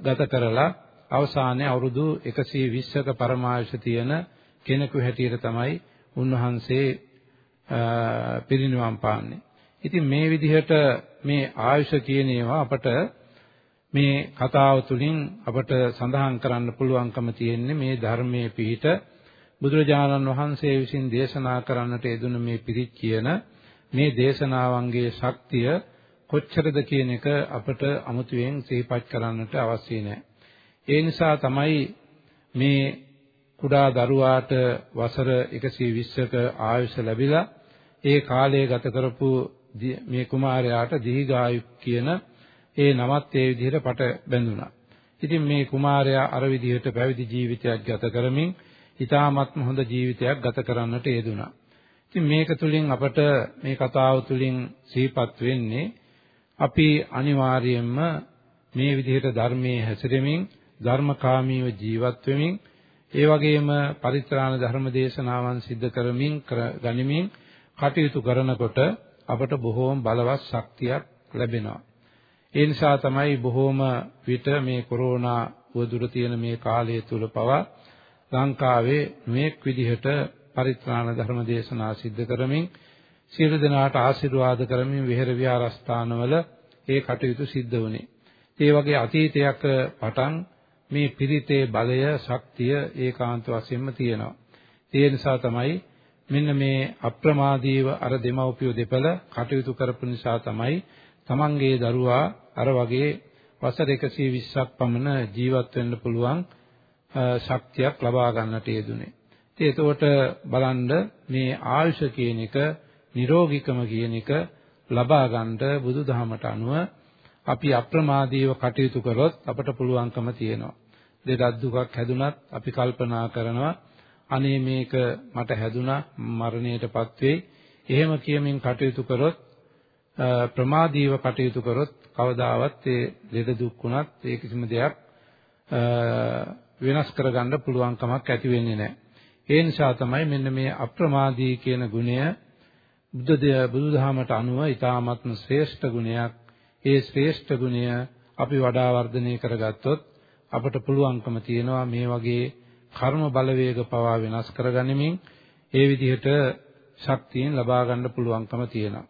ගත කරලා අවසානයේ අවුරුදු 120ක පරමායුෂ තියෙන කෙනෙකු හැටියට තමයි උන්වහන්සේ පිරිනිවන් පාන්නේ. ඉතින් මේ විදිහට මේ ආයුෂ කියන ඒවා අපට මේ කතාව තුළින් අපට සඳහන් කරන්න පුළුවන්කම තියෙන්නේ මේ ධර්මයේ පිහිට බුදුරජාණන් වහන්සේ විසින් දේශනා කරන්නට යෙදුන මේ පිරිත් කියන මේ දේශනාවන්ගේ ශක්තිය කොච්චරද කියන එක අපට අමුතුවෙන් සිහිපත් කරන්නට අවශ්‍ය නැහැ. ඒ නිසා තමයි මේ කුඩා දරුවාට වසර 120ක ආයුෂ ලැබිලා ඒ කාලය ගත කරපු මේ කුමාරයාට දීඝායු කියන ඒ නමත් ඒ විදිහට පට බැඳුණා. ඉතින් මේ කුමාරයා අර විදිහට පැවිදි ජීවිතයක් ගත කරමින් ඊ타ත්ම හොඳ ජීවිතයක් ගත කරන්නට යෙදුණා. ඉතින් මේක තුලින් අපට මේ කතාව තුලින් සිහිපත් වෙන්නේ අපි අනිවාර්යයෙන්ම මේ විදිහට ධර්මයේ හැසිරෙමින් ධර්මකාමීව ජීවත් වෙමින් ඒ වගේම පරිත්‍රාණ ධර්ම දේශනාවන් සිද්ධ කරමින් ගනිමින් කටයුතු කරනකොට අපට බොහෝම බලවත් ශක්තියක් ලැබෙනවා. ඒ නිසා තමයි බොහෝම විට මේ කොරෝනා වදුර තියෙන මේ කාලය තුල පවා ලංකාවේ මේක් විදිහට පරිත්‍රාණ ධර්ම දේශනා සිද්ධ කරමින් සියලු දෙනාට ආශිර්වාද කරමින් විහෙර විහාරස්ථානවල ඒ කටයුතු සිද්ධ වුණේ. ඒ වගේ අතීතයක් පටන් මේ පිරිතේ බලය ශක්තිය ඒකාන්ත වශයෙන්ම තියෙනවා. ඒ නිසා තමයි මෙන්න මේ අප්‍රමාදීව අර දෙමව්පියෝ දෙපළ කටයුතු කරපු නිසා තමයි තමන්ගේ දරුවා අර වගේ වසර 120ක් පමණ ජීවත් වෙන්න පුළුවන් ශක්තියක් ලබා ගන්නට යෙදුනේ. ඉතින් එතකොට බලන්න මේ ආයුෂ කියන එක නිරෝගීකම කියන එක ලබා ගන්නට බුදුදහමට අනුව අපි අප්‍රමාදීව කටයුතු කරොත් අපට පුළුවන්කම තියෙනවා. දෙඩක් දුකක් හැදුනත් අපි කල්පනා කරනවා අනේ මේක මට හැදුනා මරණයටපත් වෙයි. එහෙම කියමින් කටයුතු කරොත් ප්‍රමාදීව කටයුතු කරොත් කවදාවත් ඒ ලෙඩ දුක් වුණත් ඒ කිසිම දෙයක් වෙනස් කරගන්න පුළුවන් කමක් ඇති වෙන්නේ නැහැ. ඒ නිසා තමයි මෙන්න මේ අප්‍රමාදී කියන ගුණය බුද්ධ බුදුදහමට අනුව ඊ타ත්ම ශ්‍රේෂ්ඨ ගුණයක්. ඒ ශ්‍රේෂ්ඨ ගුණය අපි වඩා වර්ධනය කරගත්තොත් අපට පුළුවන්කම තියෙනවා මේ වගේ කර්ම බලවේග පවා වෙනස් කරගනිමින් ඒ විදිහට ශක්තියෙන් ලබා ගන්න පුළුවන්කම තියෙනවා.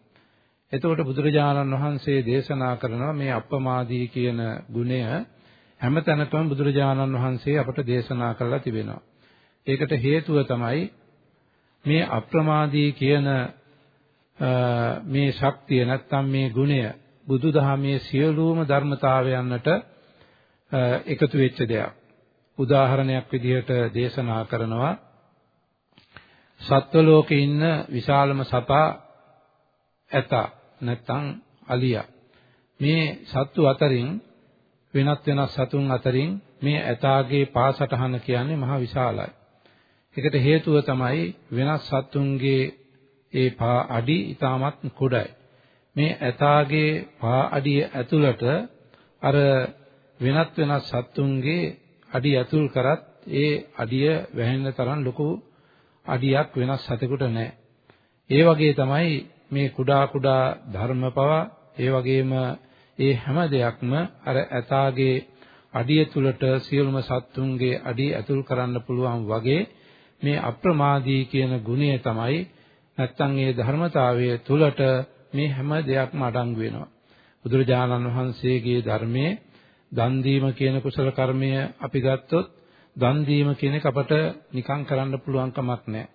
එතකොට බුදුරජාණන් වහන්සේ දේශනා කරනවා මේ අප්‍රමාදී කියන ගුණය හැමතැනකම බුදුරජාණන් වහන්සේ අපට දේශනා කරලා තිබෙනවා. ඒකට හේතුව තමයි මේ අප්‍රමාදී කියන මේ ශක්තිය නැත්තම් මේ ගුණය බුදුදහමේ සියලුම ධර්මතාවයන්ට එකතු වෙච්ච දෙයක්. උදාහරණයක් විදිහට දේශනා කරනවා සත්ව ලෝකේ ඉන්න විශාලම සතා ඇතා නැත්තම් අලියා මේ සත්තු අතරින් වෙනත් වෙනත් සතුන් අතරින් මේ ඇතාගේ පාසටහන කියන්නේ මහ විශාලයි. ඒකට හේතුව තමයි වෙනස් සත්තුන්ගේ ඒ පා අඩි ඊටමත් කුඩයි. මේ ඇතාගේ පා අඩිය ඇතුළට අර වෙනත් වෙනත් සත්තුන්ගේ අඩි ඇතුල් කරත් ඒ අඩිය වැහෙන්න තරම් ලොකු අඩියක් වෙනස් සතෙකුට නැහැ. ඒ වගේ තමයි මේ කුඩා කුඩා ධර්ම පවා ඒ වගේම ඒ හැම දෙයක්ම අර ඇතාගේ අඩිය තුලට සියලුම සත්තුන්ගේ අඩිය ඇතුල් කරන්න පුළුවන් වගේ මේ අප්‍රමාදී කියන ගුණය තමයි නැත්තම් ඒ ධර්මතාවය තුලට මේ හැම දෙයක්ම අඩංගු වෙනවා. බුදුරජාණන් වහන්සේගේ ධර්මයේ දන් දීම කියන කුසල කර්මය අපි ගත්තොත් දන් දීම කියන එක අපට නිකන් කරන්න පුළුවන් කමක් නැහැ.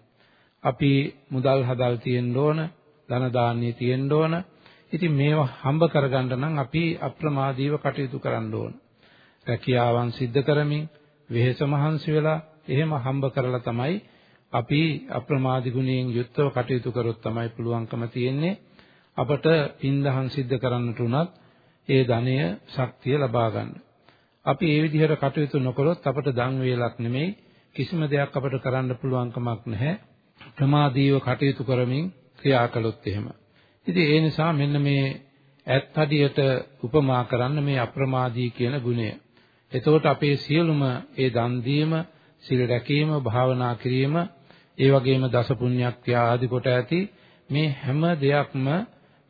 අපි මුදල් හදල් තියෙන්න ඕන, ධන දාන්නේ තියෙන්න ඕන. ඉතින් මේවා හම්බ කරගන්න නම් අපි අප්‍රමාදීව කටයුතු කරන්න ඕන. රැකියාවන් සිද්ධ කරමින් වෙහෙස මහන්සි වෙලා එහෙම හම්බ කරලා තමයි අපි අප්‍රමාදී ගුණයෙන් යුක්තව කටයුතු කරොත් තමයි පුළුවන්කම තියෙන්නේ අපට පින්දහම් සිද්ධ කරන්නට උනත් ඒ ධනය ශක්තිය ලබා ගන්න. අපි මේ විදිහට කටයුතු නොකළොත් අපට දන් වේලක් නෙමෙයි කිසිම දෙයක් අපට කරන්න පුළුවන් කමක් නැහැ. ප්‍රමාදීව කටයුතු කරමින් ක්‍රියා කළොත් එහෙම. ඉතින් ඒ නිසා මෙන්න මේ ඇත් හදියට උපමා කරන්න මේ අප්‍රමාදී කියන ගුණය. එතකොට අපේ සියලුම ඒ දන් දීම, සිල් රැකීම, භාවනා කිරීම, ඒ වගේම දස පුණ්‍යක්‍රියා ආදී කොට ඇති මේ හැම දෙයක්ම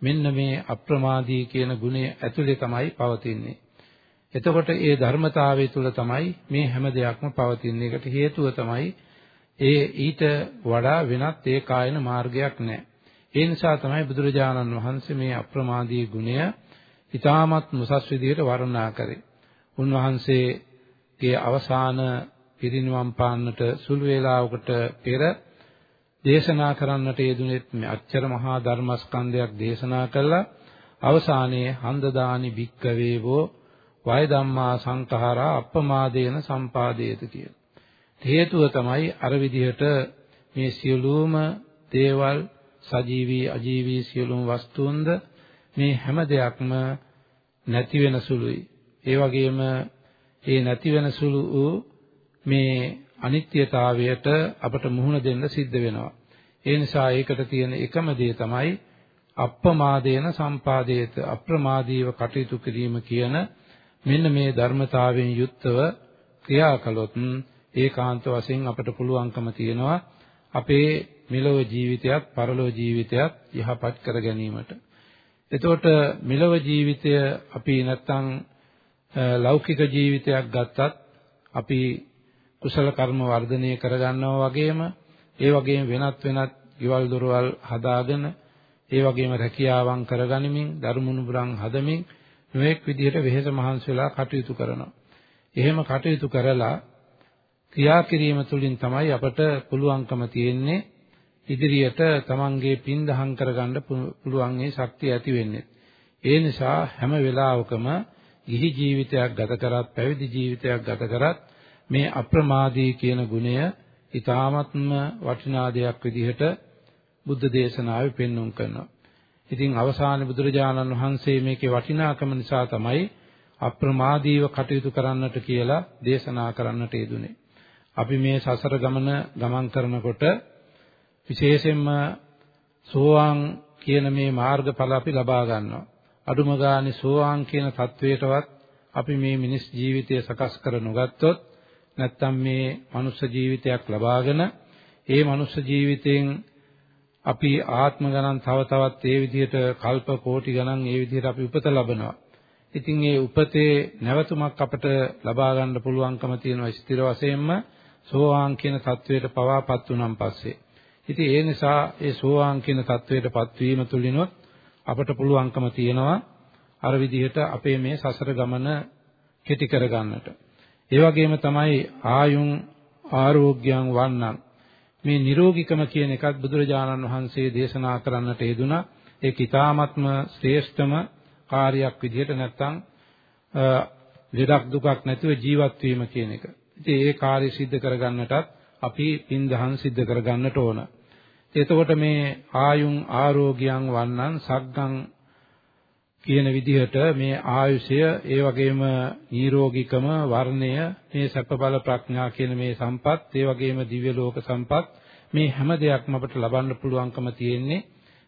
මෙන්න මේ අප්‍රමාදී කියන ගුණය ඇතුලේ තමයි පවතින්නේ. එතකොට ඒ ධර්මතාවය තුල තමයි මේ හැම දෙයක්ම පවතින්නේ. ඒකට හේතුව තමයි ඒ ඊට වඩා වෙනත් ඒ කායන මාර්ගයක් නැහැ. ඒ නිසා තමයි බුදුරජාණන් වහන්සේ මේ අප්‍රමාදී ගුණය ඊටමත් මුසස් විදියට වර්ණනා කරේ. උන්වහන්සේගේ අවසාන පිරිනිවන් පාන්නට සුළු වේලාවකට පෙර දේශනා කරන්නට යෙදුනෙත් මේ අච්චර මහා ධර්මස්කන්ධයක් දේශනා කළා අවසානයේ හන්දදානි භික්කවේවෝ වය ධම්මා සංඛාරා අප්පමාදේන සම්පාදේත කියලා. හේතුව තමයි අර විදිහට මේ සියලුම දේවල් සජීවී අජීවී සියලුම වස්තුන්ද මේ හැම දෙයක්ම නැති වෙන සුළුයි. ඒ වගේම ඒ නැති වෙන සුළු වූ මේ අනිත්‍යතාවයට අපට මුහුණ දෙන්න සිද්ධ වෙනවා. ඒ නිසා ඒකට තියෙන එකම දේ තමයි අප්‍රමාදේන සම්පාදේත අප්‍රමාදීව කටයුතු කිරීම කියන මෙන්න මේ ධර්මතාවයෙන් යුක්තව ක්‍රියා කළොත් ඒකාන්ත වශයෙන් අපට පුළුවන්කම තියෙනවා අපේ මෙලොව ජීවිතයත් පරලොව ජීවිතයත් යහපත් කර ගැනීමට. එතකොට මෙලොව ජීවිතය අපි නැත්තම් ලෞකික ජීවිතයක් ගත්තත් අපි කුසල කර්ම වර්ධනය කරගන්නවා වගේම ඒ වගේම වෙනත් වෙනත් ඊවල් දොරවල් හදාගෙන ඒ වගේම රැකියාවන් කරගනිමින් ධර්මනුබුරන් හදමින් මේක විදිහට වෙහෙස මහන්සි වෙලා කටයුතු කරනවා. එහෙම කටයුතු කරලා ක්‍රියා කිරීම තුළින් තමයි අපට පුළුවන්කම තියෙන්නේ ඉදිරියට තමන්ගේ පින් දහම් කරගන්න පුළුවන් ඒ ශක්තිය ඇති වෙන්නේ. ඒ නිසා හැම වෙලාවකම ගිහි ජීවිතයක් ගත කරත් පැවිදි ජීවිතයක් ගත කරත් මේ අප්‍රමාදී කියන ගුණය ඊ타මත්ම වටිනා දෙයක් විදිහට බුද්ධ දේශනාවේ පෙන්눔 කරනවා. ඉතින් අවසානයේ බුදුරජාණන් වහන්සේ මේකේ වටිනාකම නිසා තමයි අප්‍රමාදීව කටයුතු කරන්නට කියලා දේශනා කරන්නට යෙදුනේ. අපි මේ සසර ගමන ගමන් කරනකොට විශේෂයෙන්ම සෝවාන් කියන මේ මාර්ගඵල අපි ලබා ගන්නවා. අඩුම ගානේ සෝවාන් කියන தത്വයටවත් අපි මේ මිනිස් ජීවිතය සකස් කර නොගත්තොත් නැත්තම් මේ මනුස්ස ජීවිතයක් ලබාගෙන ඒ මනුස්ස ජීවිතයෙන් අපි ආත්ම ගණන් තව තවත් ඒ විදිහට කල්ප කෝටි ගණන් ඒ විදිහට අපි උපත ලබනවා. ඉතින් මේ උපතේ නැවතුමක් අපට ලබා ගන්න පුළුවන්කම තියෙනවා ස්ථිර වශයෙන්ම සෝවාන් කියන தത്വයට පවාපත් උනන් පස්සේ. ඉතින් ඒ නිසා ඒ සෝවාන් කියන தത്വයට පත්වීම තුලිනොත් අපට පුළුවන්කම තියෙනවා අර විදිහට අපේ මේ සසර ගමන කෙටි කරගන්නට. ඒ වගේම තමයි ආයුන් ආරෝග්‍යං වන්නං මේ නිරෝගිකම කියන එකත් බුදුරජාණන් වහන්සේ දේශනා කරන්නට යෙදුනා. ඒ කිතාමත්ම ශ්‍රේෂ්ඨම කාර්යයක් විදිහට නැත්තම් ලෙඩක් දුකක් නැතුව ජීවත් වීම කියන එක. ඉතින් ඒ කාර්ය સિદ્ધ කරගන්නටත් අපි පින් දහම් સિદ્ધ කරගන්නට ඕන. එතකොට මේ ආයුන් ආරෝග්‍යං වන්නං සග්ගං කියන විදිහට මේ ආයුෂය ඒ වගේම නිරෝගීකම වර්ණය මේ සැප බල ප්‍රඥා කියන මේ සම්පත් ඒ වගේම දිව්‍ය ලෝක සම්පත් මේ හැම දෙයක්ම අපට ලබන්න පුළුවන්කම තියෙන්නේ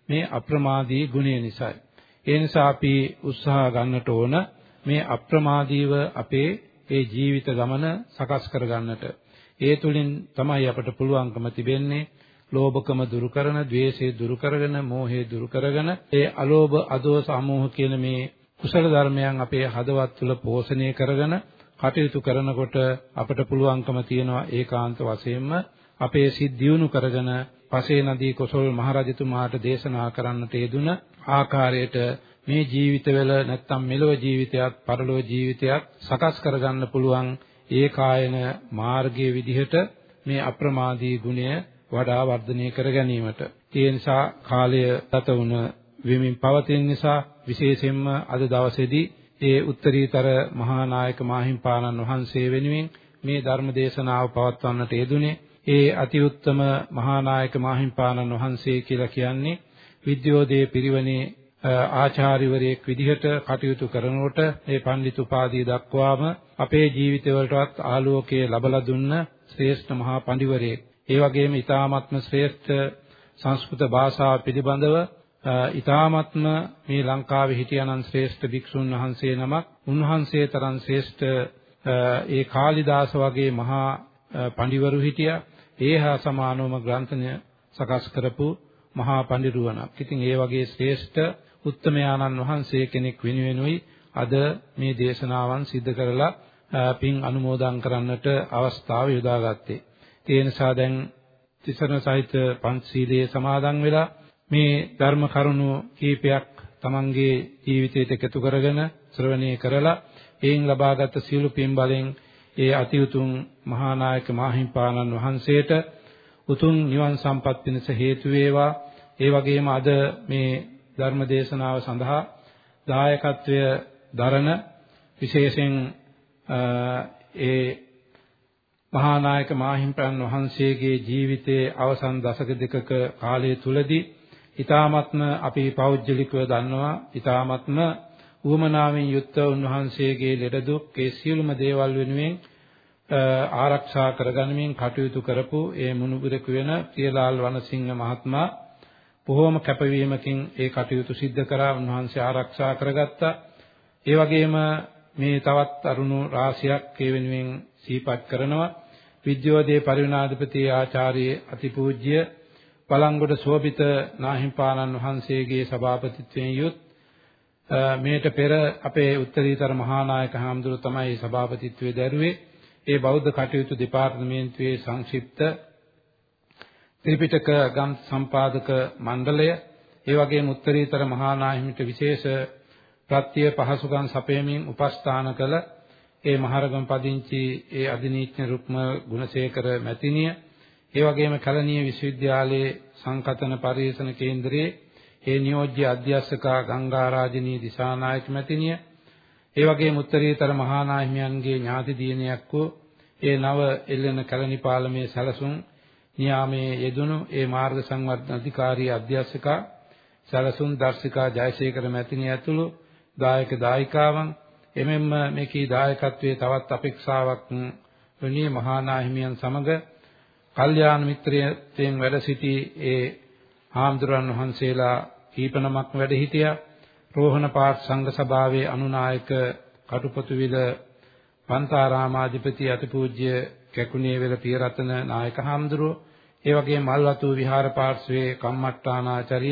මේ අප්‍රමාදී ගුණය නිසායි. ඒ නිසා අපි උත්සාහ ගන්නට ඕන මේ අප්‍රමාදීව අපේ ඒ ජීවිත ගමන සකස් කරගන්නට. ඒ තුලින් තමයි අපට පුළුවන්කම තිබෙන්නේ ලෝභකම දුරු කරන, ద్వේෂය දුරු කරගෙන, මෝහය දුරු කරගෙන, ඒ අලෝභ, අදෝස, අමෝහ කියන මේ කුසල ධර්මයන් අපේ හදවත් තුළ පෝෂණය කරගෙන කටයුතු කරනකොට අපට පුළුවන්කම තියෙනවා ඒකාන්ත වශයෙන්ම අපේ සිත් දියුණු කරගෙන පසේ නදී කොසල් මහරජතුමාට දේශනා කරන්නට යෙදුන ආකාරයට මේ ජීවිතවල නැත්තම් මෙලොව ජීවිතයත් පරලොව ජීවිතයත් සකස් කරගන්න පුළුවන් ඒකායන මාර්ගයේ විදිහට මේ අප්‍රමාදී ගුණය වඩා වර්ධනය කර ගැනීමට. ඒ නිසා කාලය ගත වුණ වෙමින් පවතින නිසා විශේෂයෙන්ම අද දවසේදී ඒ උත්තරීතර මහා නායක මාහිම්පාණන් වහන්සේ වෙනුවෙන් මේ ධර්ම දේශනාව පවත්වන්නට යෙදුනේ ඒ අති උත්තම මහා නායක මාහිම්පාණන් වහන්සේ කියලා කියන්නේ විද්‍යෝදයේ පිරිවනේ ආචාර්යවරයෙක් විදිහට කටයුතු කරනකොට මේ පඬිතු උපාධිය දක්වාම අපේ ජීවිතවලටවත් ආලෝකය ලබලා දුන්න ශ්‍රේෂ්ඨ මහා පඬිවරයෙක් ඒ වගේම ඊ타ත්ම ශ්‍රේෂ්ඨ සංස්කෘත භාෂාව පිළිබඳව ඊ타ත්ම මේ ලංකාවේ හිටියානම් ශ්‍රේෂ්ඨ භික්ෂුන් වහන්සේ නමක් උන්වහන්සේ තරම් ශ්‍රේෂ්ඨ ඒ කාලිදාස වගේ මහා පඬිවරු හිටියා ඒ හා සමානවම ග්‍රන්ථය සකස් කරපු මහා පඬිරුවණක්. ඉතින් ඒ වගේ ශ්‍රේෂ්ඨ උත්තමයාණන් වහන්සේ කෙනෙක් වෙනුවෙනුයි අද මේ දේශනාවන් සිද්ධ කරලා පින් අනුමෝදන් කරන්නට අවස්ථාව යොදාගත්තේ. ඒ නිසා දැන් තිසරණ සහිත පංචශීලයේ සමාදන් වෙලා මේ ධර්ම කරුණු කීපයක් තමන්ගේ ජීවිතයට එකතු කරගෙන ශ්‍රවණය කරලා එයින් ලබාගත් සියලු පින් බලෙන් ඒ අති උතුම් මහා නායක මාහිම්පාණන් වහන්සේට උතුම් නිවන් සම්පත් පිණිස හේතු වේවා. ඒ වගේම අද මේ ධර්ම දේශනාව සඳහා දායකත්වය දරන විශේෂයෙන් ඒ මහා නායක මාහිම්පියන් වහන්සේගේ ජීවිතයේ අවසන් දශක දෙකක කාලය තුලදී ඊ타මත්ම අපි පෞද්ගලිකව දන්නවා ඊ타මත්ම උවමනාවෙන් යුක්ත උන්වහන්සේගේ ලෙඩ දුක් ඒ සියලුම දේවල් වෙනුවෙන් ආරක්ෂා කරගනිමින් කටයුතු කරපු ඒ මුණුබුරක වෙන පියලාල් වනසිංහ මහත්මයා බොහෝම කැපවීමකින් ඒ කටයුතු සිද්ධ කරා උන්වහන්සේ ආරක්ෂා කරගත්තා ඒ වගේම මේ තවත් අරුණු රාශියක් ඒ වෙනුවෙන් සිහිපත් කරනවා. විද්‍යෝදේ පරිවිනාධිපති ආචාර්ය අතිපූජ්‍ය පළංගොඩ සෝබිත නාහිම්පාණන් වහන්සේගේ සභාපතිත්වයෙන් යුත් මේට පෙර අපේ උත්තරීතර මහානායක හාමුදුරුව තමයි සභාපතිත්වයේ දැරුවේ. ඒ බෞද්ධ කටයුතු දෙපාර්තමේන්තුවේ සංක්ෂිප්ත ත්‍රිපිටක ගම් සම්පාදක මණ්ඩලය ඒ වගේම උත්තරීතර මහානාහිමිට විශේෂ ප්‍රත්‍ය පහසුකම් සපයමින් උපස්ථාන කළ ඒ මහරගම පදිංචි ඒ අධිනීඥ රුක්ම ගුණසේකර මැතිණිය. ඒ වගේම කලණීය විශ්වවිද්‍යාලයේ සංකතන පරිශන කේන්දරයේ ඒ නියෝජ්‍ය අධ්‍යක්ෂකා ගංගාරාජිනී දිසානායක මැතිණිය. ඒ වගේම උත්තරීතර මහානාහිමියන්ගේ ඥාති දියණියක් වූ ඒ නව එල්ලෙන කලණි පාලමේ සැලසුම් නියාමයේ යෙදුණු ඒ මාර්ග සංවර්ධන අධිකාරී අධ්‍යක්ෂකා සැලසුම් දර්ශිකා ජයසේකර මැතිණිය ඇතුළු දායක දායිකාවන් එමෙන්ම මේකී දායකත්වයේ තවත් අපේක්ෂාවක් වුණේ මහානාහිමියන් සමග කල්යාණ මිත්‍රයෙන් වැඩ සිටි ඒ හාමුදුරන් වහන්සේලා කීපනමක් වැඩ හිටියා. රෝහණ පාත් සංඝ සභාවේ අනුනායක කටුපතුවිල පන්තාරාමාධිපති අතිපූජ්‍ය කැකුණියවෙල පියරතන නායක හාමුදුරුවෝ ඒ වගේම මල්වතු විහාර පාර්ශ්වයේ කම්මට්ටානාචාර්ය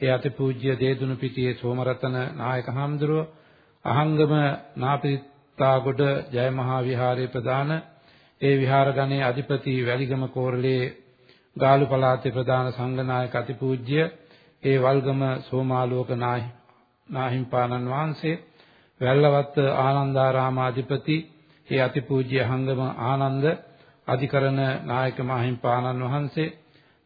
ඒ අතිපූජ්‍ය දේදුණු පිටියේ සෝමරතන නායක හාමුදුරුවෝ අහංගම නාපිතාගොඩ ජයමහා විහාරයේ ප්‍රධාන ඒ විහාර ගණයේ අධිපති වැලිගම කෝරළේ ගාලු පළාතේ ප්‍රධාන සංඝනායක අතිපූජ්‍ය ඒ වල්ගම සෝමාලෝක නාහිම්පාණන් වහන්සේ වැල්ලවත්ත ආනන්දාරාමාධිපති ඒ අතිපූජ්‍ය හංගම ආනන්ද අධිකරණ නායක මාහිම්පාණන් වහන්සේ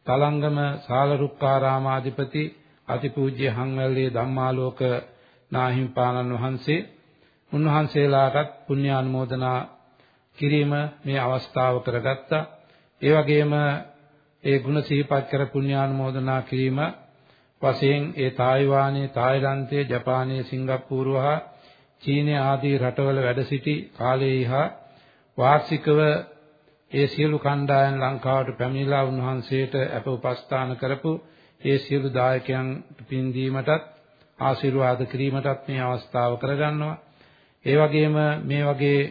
තලංගම සාලරුක්කාරාමාධිපති අතිපූජ්‍ය හංවැල්ලේ ධම්මාලෝක නාහිම්පාණන් වහන්සේ උන්වහන්සේලාටත් පුණ්‍යානුමෝදනා කිරීම මේ අවස්ථාව කරගත්තා. ඒ වගේම ඒ ගුණ සිහිපත් කර පුණ්‍යානුමෝදනා කිරීම වශයෙන් ඒ තායිවානයේ, තායිලන්තයේ, ජපානයේ, සිංගප්පූරුව හා චීනය ආදී රටවල වැඩ සිටි කාලයේ හා වාර්ෂිකව ඒ සියලු කණ්ඩායම් ලංකාවට පැමිණිලා උන්වහන්සේට අප උපස්ථාන කරපු ඒ සියලු දායකයන් පින්දීමටත් ආශිර්වාද කිරීමටත් මේ අවස්ථාව කරගන්නවා. ඒ වගේම මේ වගේ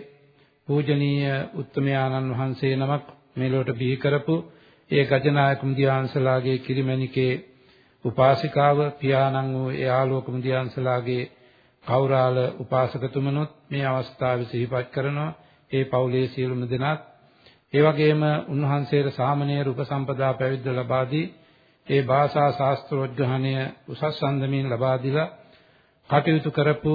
පූජනීය උත්තමයාණන් වහන්සේ නමක් මෙලොවට බිහි කරපු ඒ ගජනායක මුදියාන්සලාගේ කිරිමැණිකේ උපාසිකාව පියාණන් වූ ඒ ආලෝක මුදියාන්සලාගේ කෞරාල උපාසකතුමනොත් මේ අවස්ථාවේ සිහිපත් කරනවා ඒ පවුලේ සියලුම දෙනාත් ඒ වගේම උන්වහන්සේට සාමණේර උපසම්පදා පැවිද්ද ලබා දී ඒ භාෂා ශාස්ත්‍රෝද්ඝානය උසස් අන්දමින් ලබා දීලා කටයුතු කරපු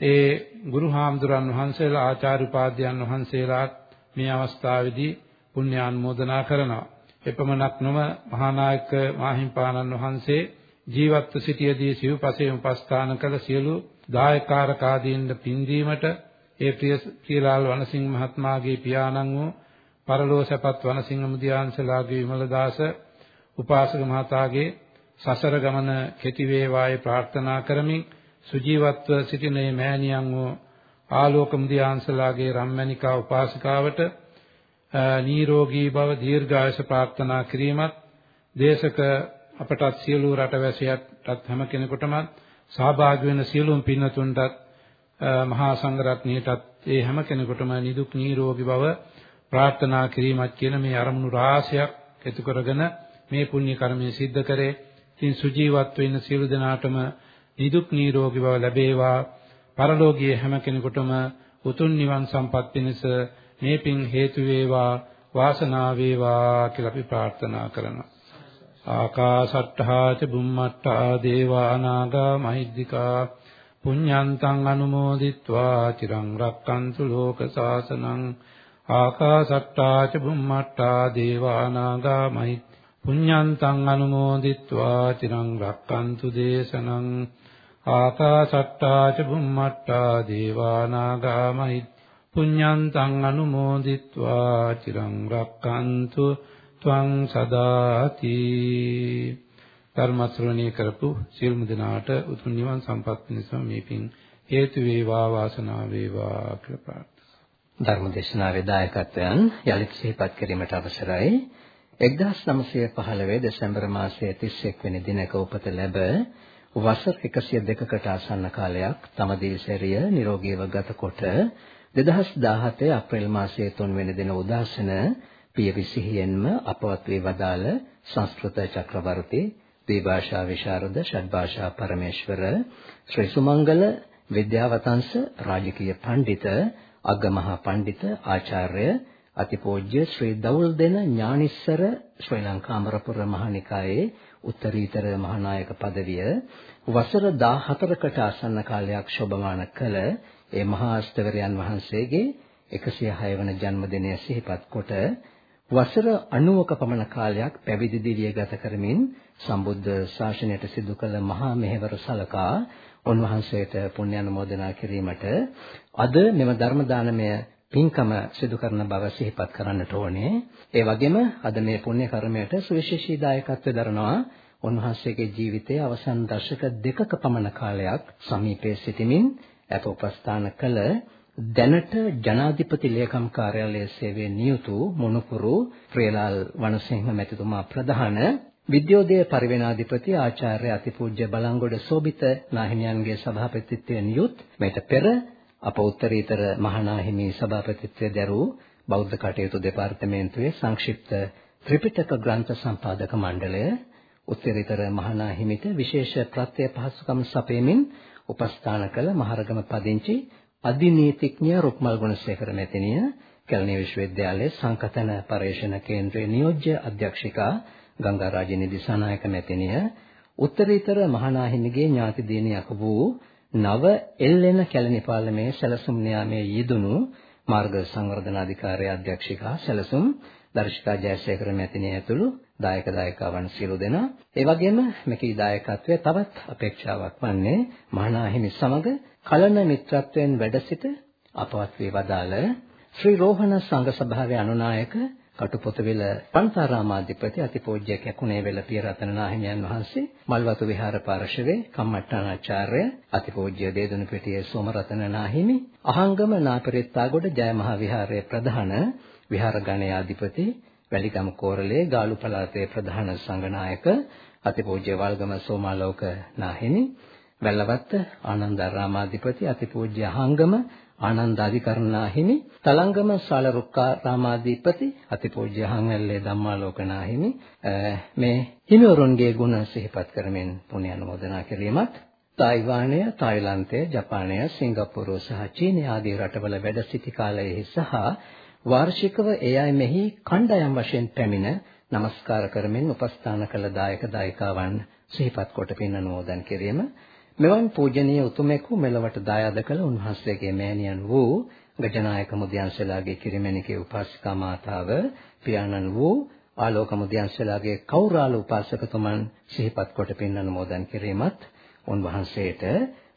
ඒ ගුරු හාමුදුරන් වහන්සේලා ආචාර්ය උපාධ්‍යයන් වහන්සේලාත් මේ අවස්ථාවේදී පුණ්‍යානුමෝදනා කරනවා. එපමණක් නොව මහානායක මාහිම්පාණන් වහන්සේ ජීවත්ව සිටියදී සිව්පසයෙන් උපස්ථාන කළ සියලු දායකාරකාදීන්ට පින්දීමට ඒ ප්‍රියලාල් වනසිංහ මහත්මයාගේ පියාණන් වූ පරලෝ සැපත් වනසිංහ මුදියාන්සලාගේ විමලදාස උපාසක මහතාගේ සසර ගමන කෙටි වේවායි ප්‍රාර්ථනා කරමින් සුජීවත්ව සිටින මේ මෑණියන් වූ ආලෝක මුදියාන්සලාගේ රම්මණිකා උපාසිකාවට නිරෝගී බව දීර්ඝායස ප්‍රාර්ථනා කිරීමත් දේශක අපටත් සියලු රටවැසියන්ටත් හැම කෙනෙකුටම සහභාගී වෙන සියලුම පින්වතුන්ටත් මහා සංඝරත්නයටත් ඒ හැම කෙනෙකුටම නිදුක් නිරෝගී බව ප්‍රාර්ථනා කිරීමත් කියන මේ අරමුණු රාශියක් එකතු කරගෙන මේ පුණ්‍ය කර්මය સિદ્ધ කරේ. ඉතින් සුජීවත්ව ඉන්න සියලු දෙනාටම නිදුක් නිරෝගී බව ලැබේවා. පරලෝකීය හැම කෙනෙකුටම උතුම් නිවන් සම්පත් වෙනස මේ පින් හේතු වේවා වාසනාව වේවා කියලා අපි ප්‍රාර්ථනා කරනවා. ආකාසට්ඨා ච බුම්මට්ඨා දේවා නාග මහිද්దికා පුඤ්ඤන්තං අනුමෝදිත්වා චිරං රක්칸තු ලෝක සාසනං ආකාසට්ඨා ච බුම්මට්ඨා දේවා නාග මහිද්దికා පුඤ්ඤන්තං අනුමෝදිත්වා චිරං රක්칸තු දේශනං ආකාසට්ඨා ච බුම්මට්ඨා දේවා නාග මහිත් පුඤ්ඤන්තං අනුමෝදිත්වා චිරං රක්칸තු ත්වං සදාති ධර්ම ශ්‍රවණය කරපු සියලුම දෙනාට උතුම් නිවන් සම්පත් පිණිස මේ පින් හේතු වේවා වාසනාව වේවා කියලා ප්‍රාර්ථනා ධර්ම දේශනාවේ දායකත්වයන් යලිත් සිහිපත් කිරීමට අවසරයි. 1915 දෙසැම්බර් මාසයේ 31 වෙනි දිනක උපත ලැබ වසර 102කට ආසන්න කාලයක් තම දිවිසැරිය නිරෝගීව ගතකොට 2017 අප්‍රේල් මාසයේ 3 වෙනි දින උදෑසන පියවි සිහියෙන්ම අපවත් වේ වදාළ සංස්කෘත චක්‍රවර්ති ද්විභාෂා විශාරද ෂඩ්භාෂා පරමේශ්වර ශ්‍රී සුමංගල විද්‍යාවතංශ රාජකීය පඬිත අග්ගමහා පඬිත ආචාර්ය අතිපෝజ్‍ය ශ්‍රී දවුල් දෙන ඥානිස්සර ශ්‍රී ලංකා අමරපුර මහනිකායේ උත්තරීතර මහානායක পদවිය වසර 14කට ආසන්න කාලයක් ශෝභමාන කළ ඒ මහා අස්තවරයන් වහන්සේගේ 106 වන ජන්මදිනය සිහිපත් කොට වසර 90ක පමණ කාලයක් පැවිදි දිවිය ගත කරමින් සම්බුද්ධ ශාසනයට සිදු කළ මහා මෙහෙවර සලකා උන්වහන්සේට පුණ්‍ය අනුමෝදනා කිරීමට අද මෙම ධර්ම දානමය පින්කම සිදු කරන බව සිහිපත් කරන්නට ඕනේ. ඒ වගේම අද මේ පුණ්‍ය කර්මයට සුවිශේෂී දායකත්වය දරනවා උන්වහන්සේගේ ජීවිතයේ අවසන් දශක දෙකක පමණ කාලයක් සමීපයේ සිටමින් අප උපස්ථාන කළ දැනට ජනාධිපති ලේකම් කාර්යාලයේ සේවයේ නියුතු මොනුපුරු ප්‍රේලාල් වනසිංහ මැතිතුමා ප්‍රධාන විද්‍යෝදය පරිවෙනාධිපති ආචාර්ය අතිපූජ්‍ය බලංගොඩ සෝබිත නාහිමියන්ගේ සභාපතිත්වයෙන් යුත් මෙට පෙර අප උත්තරීතර මහානාහිමි සභාපතිත්වය දැරූ බෞද්ධ කටයුතු දෙපාර්තමේන්තුවේ සංක්ෂිප්ත ත්‍රිපිටක ග්‍රන්ථ සම්පාදක මණ්ඩලය උත්තරීතර මහානාහිමිට විශේෂ ප්‍රත්‍ය පහසුකම් සපයමින් උපස්ථාන කළ මහරගම පදිංචි අධිනීතිඥ රුක්මල් ගුණසේකර මැතිණිය කැලණිය විශ්වවිද්‍යාලයේ සංකතන පර්යේෂණ කේන්ද්‍රයේ නියෝජ්‍ය අධ්‍යක්ෂිකා ගංගාරාජිනී දිසානායක මැතිණිය උත්තරීතර මහානාහිමිගේ ඥාති දිනයක් වූ නව එල්ලෙන කැලණි පාර්ලිමේ සැලසුම් න්යාමයේ යෙදුණු මාර්ග සංවර්ධන අධිකාරිය අධ්‍යක්ෂිකා සැලසුම් දර්ශිකා ජයසේකර මැතිණිය ඇතුළු දායක දායකාවන් සියලු දෙනා. ඒ වගේම මේකී දායකත්වයේ තවත් අපේක්ෂාවක් වන්නේ මහානාහිමි සමග කලන මිත්‍රත්වයෙන් වැඩ සිට අපවත් වේ වදාළ ශ්‍රී රෝහණ සංඝ සභාවේ අනුනායක කටුපොතවිල පන්තාරාමාධිපති අතිපූජ්‍ය කැකුණේවෙල පියරතන නාහිමියන් වහන්සේ මල්වතු විහාර පාර්ශවයේ කම්මට්ටානාචාර්ය අතිපූජ්‍ය දේදුණුපිටියේ සෝමරතන නාහිමි අහංගම නාපරිත්තාගොඩ ජයමහා විහාරයේ ප්‍රධාන විහාර ගණයාධිපති වැලිගම කෝරළේ ගාලු පළාතේ ප්‍රධාන සංඝනායක අතිපූජ්‍ය වල්ගම සෝමාලෝක නාහිමි වැල්ලවත්ත ආනන්දාරාමාධිපති අතිපූජ්‍ය අහංගම ආනන්දාධිකරණා හිමි තලංගම සාලරුක්කා රාමාධිපති අතිපූජ්‍ය හංගල්ලේ ධම්මාලෝකනා හිමි මේ හිමිවරුන්ගේ ගුණ සිහිපත් කරමින් පුණ්‍ය අනුමෝදනා කිරීමත් තායිවානය, තායිලන්තය, ජපානය, සිංගප්පූරු සහ චීනය ආදී රටවල වැඩ සිටි කාලයේ සහ වාර්ෂිකව ඒ අය මෙහි කණ්ඩායම් වශයෙන් පැමිණ নমස්කාර කරමින් උපස්ථාන කළ දායක දායිකාවන් සිහිපත් කොට පින් අනුමෝදන් කිරීම මෙවන් පූජනීය උතුමෙකු මෙලවට දායාද කළ උන්වහන්සේගේ මෑණියන් වූ ගජනායක මුදියන්සලාගේ කිරිමැණිකේ උපාසිකා මාතාව පියාණන් වූ ආලෝක මුදියන්සලාගේ කෞරාල උපාසකතුමන් සිහිපත් කොට පින් අනුමෝදන් කිරීමත් උන්වහන්සේට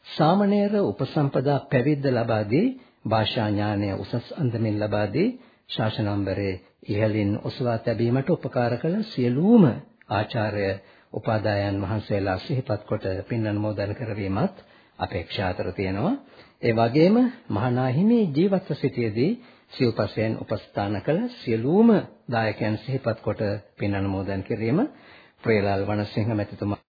සාමණේර උපසම්පදා පැවිද්ද ලබා දී භාෂා ඥානය උසස් අන්දමින් ලබා දී ශාසනාම්බරේ ඉහළින් ඔසවා තැබීමට උපකාර කළ සියලුම ආචාර්ය උපාදායන් වහන්සේලා සිහිපත් කොට පින් අනුමෝදන් කරවීමත් අපේක්ෂා අතර තියෙනවා. ඒ වගේම මහානාහිමි ජීවත්ව සිටියේදී සිව්පසයෙන් උපස්ථාන කළ සියලුම දායකයන් සිහිපත් කොට පින් අනුමෝදන් කිරීම ප්‍රේලාල් වනසිංහ මැතිතුමා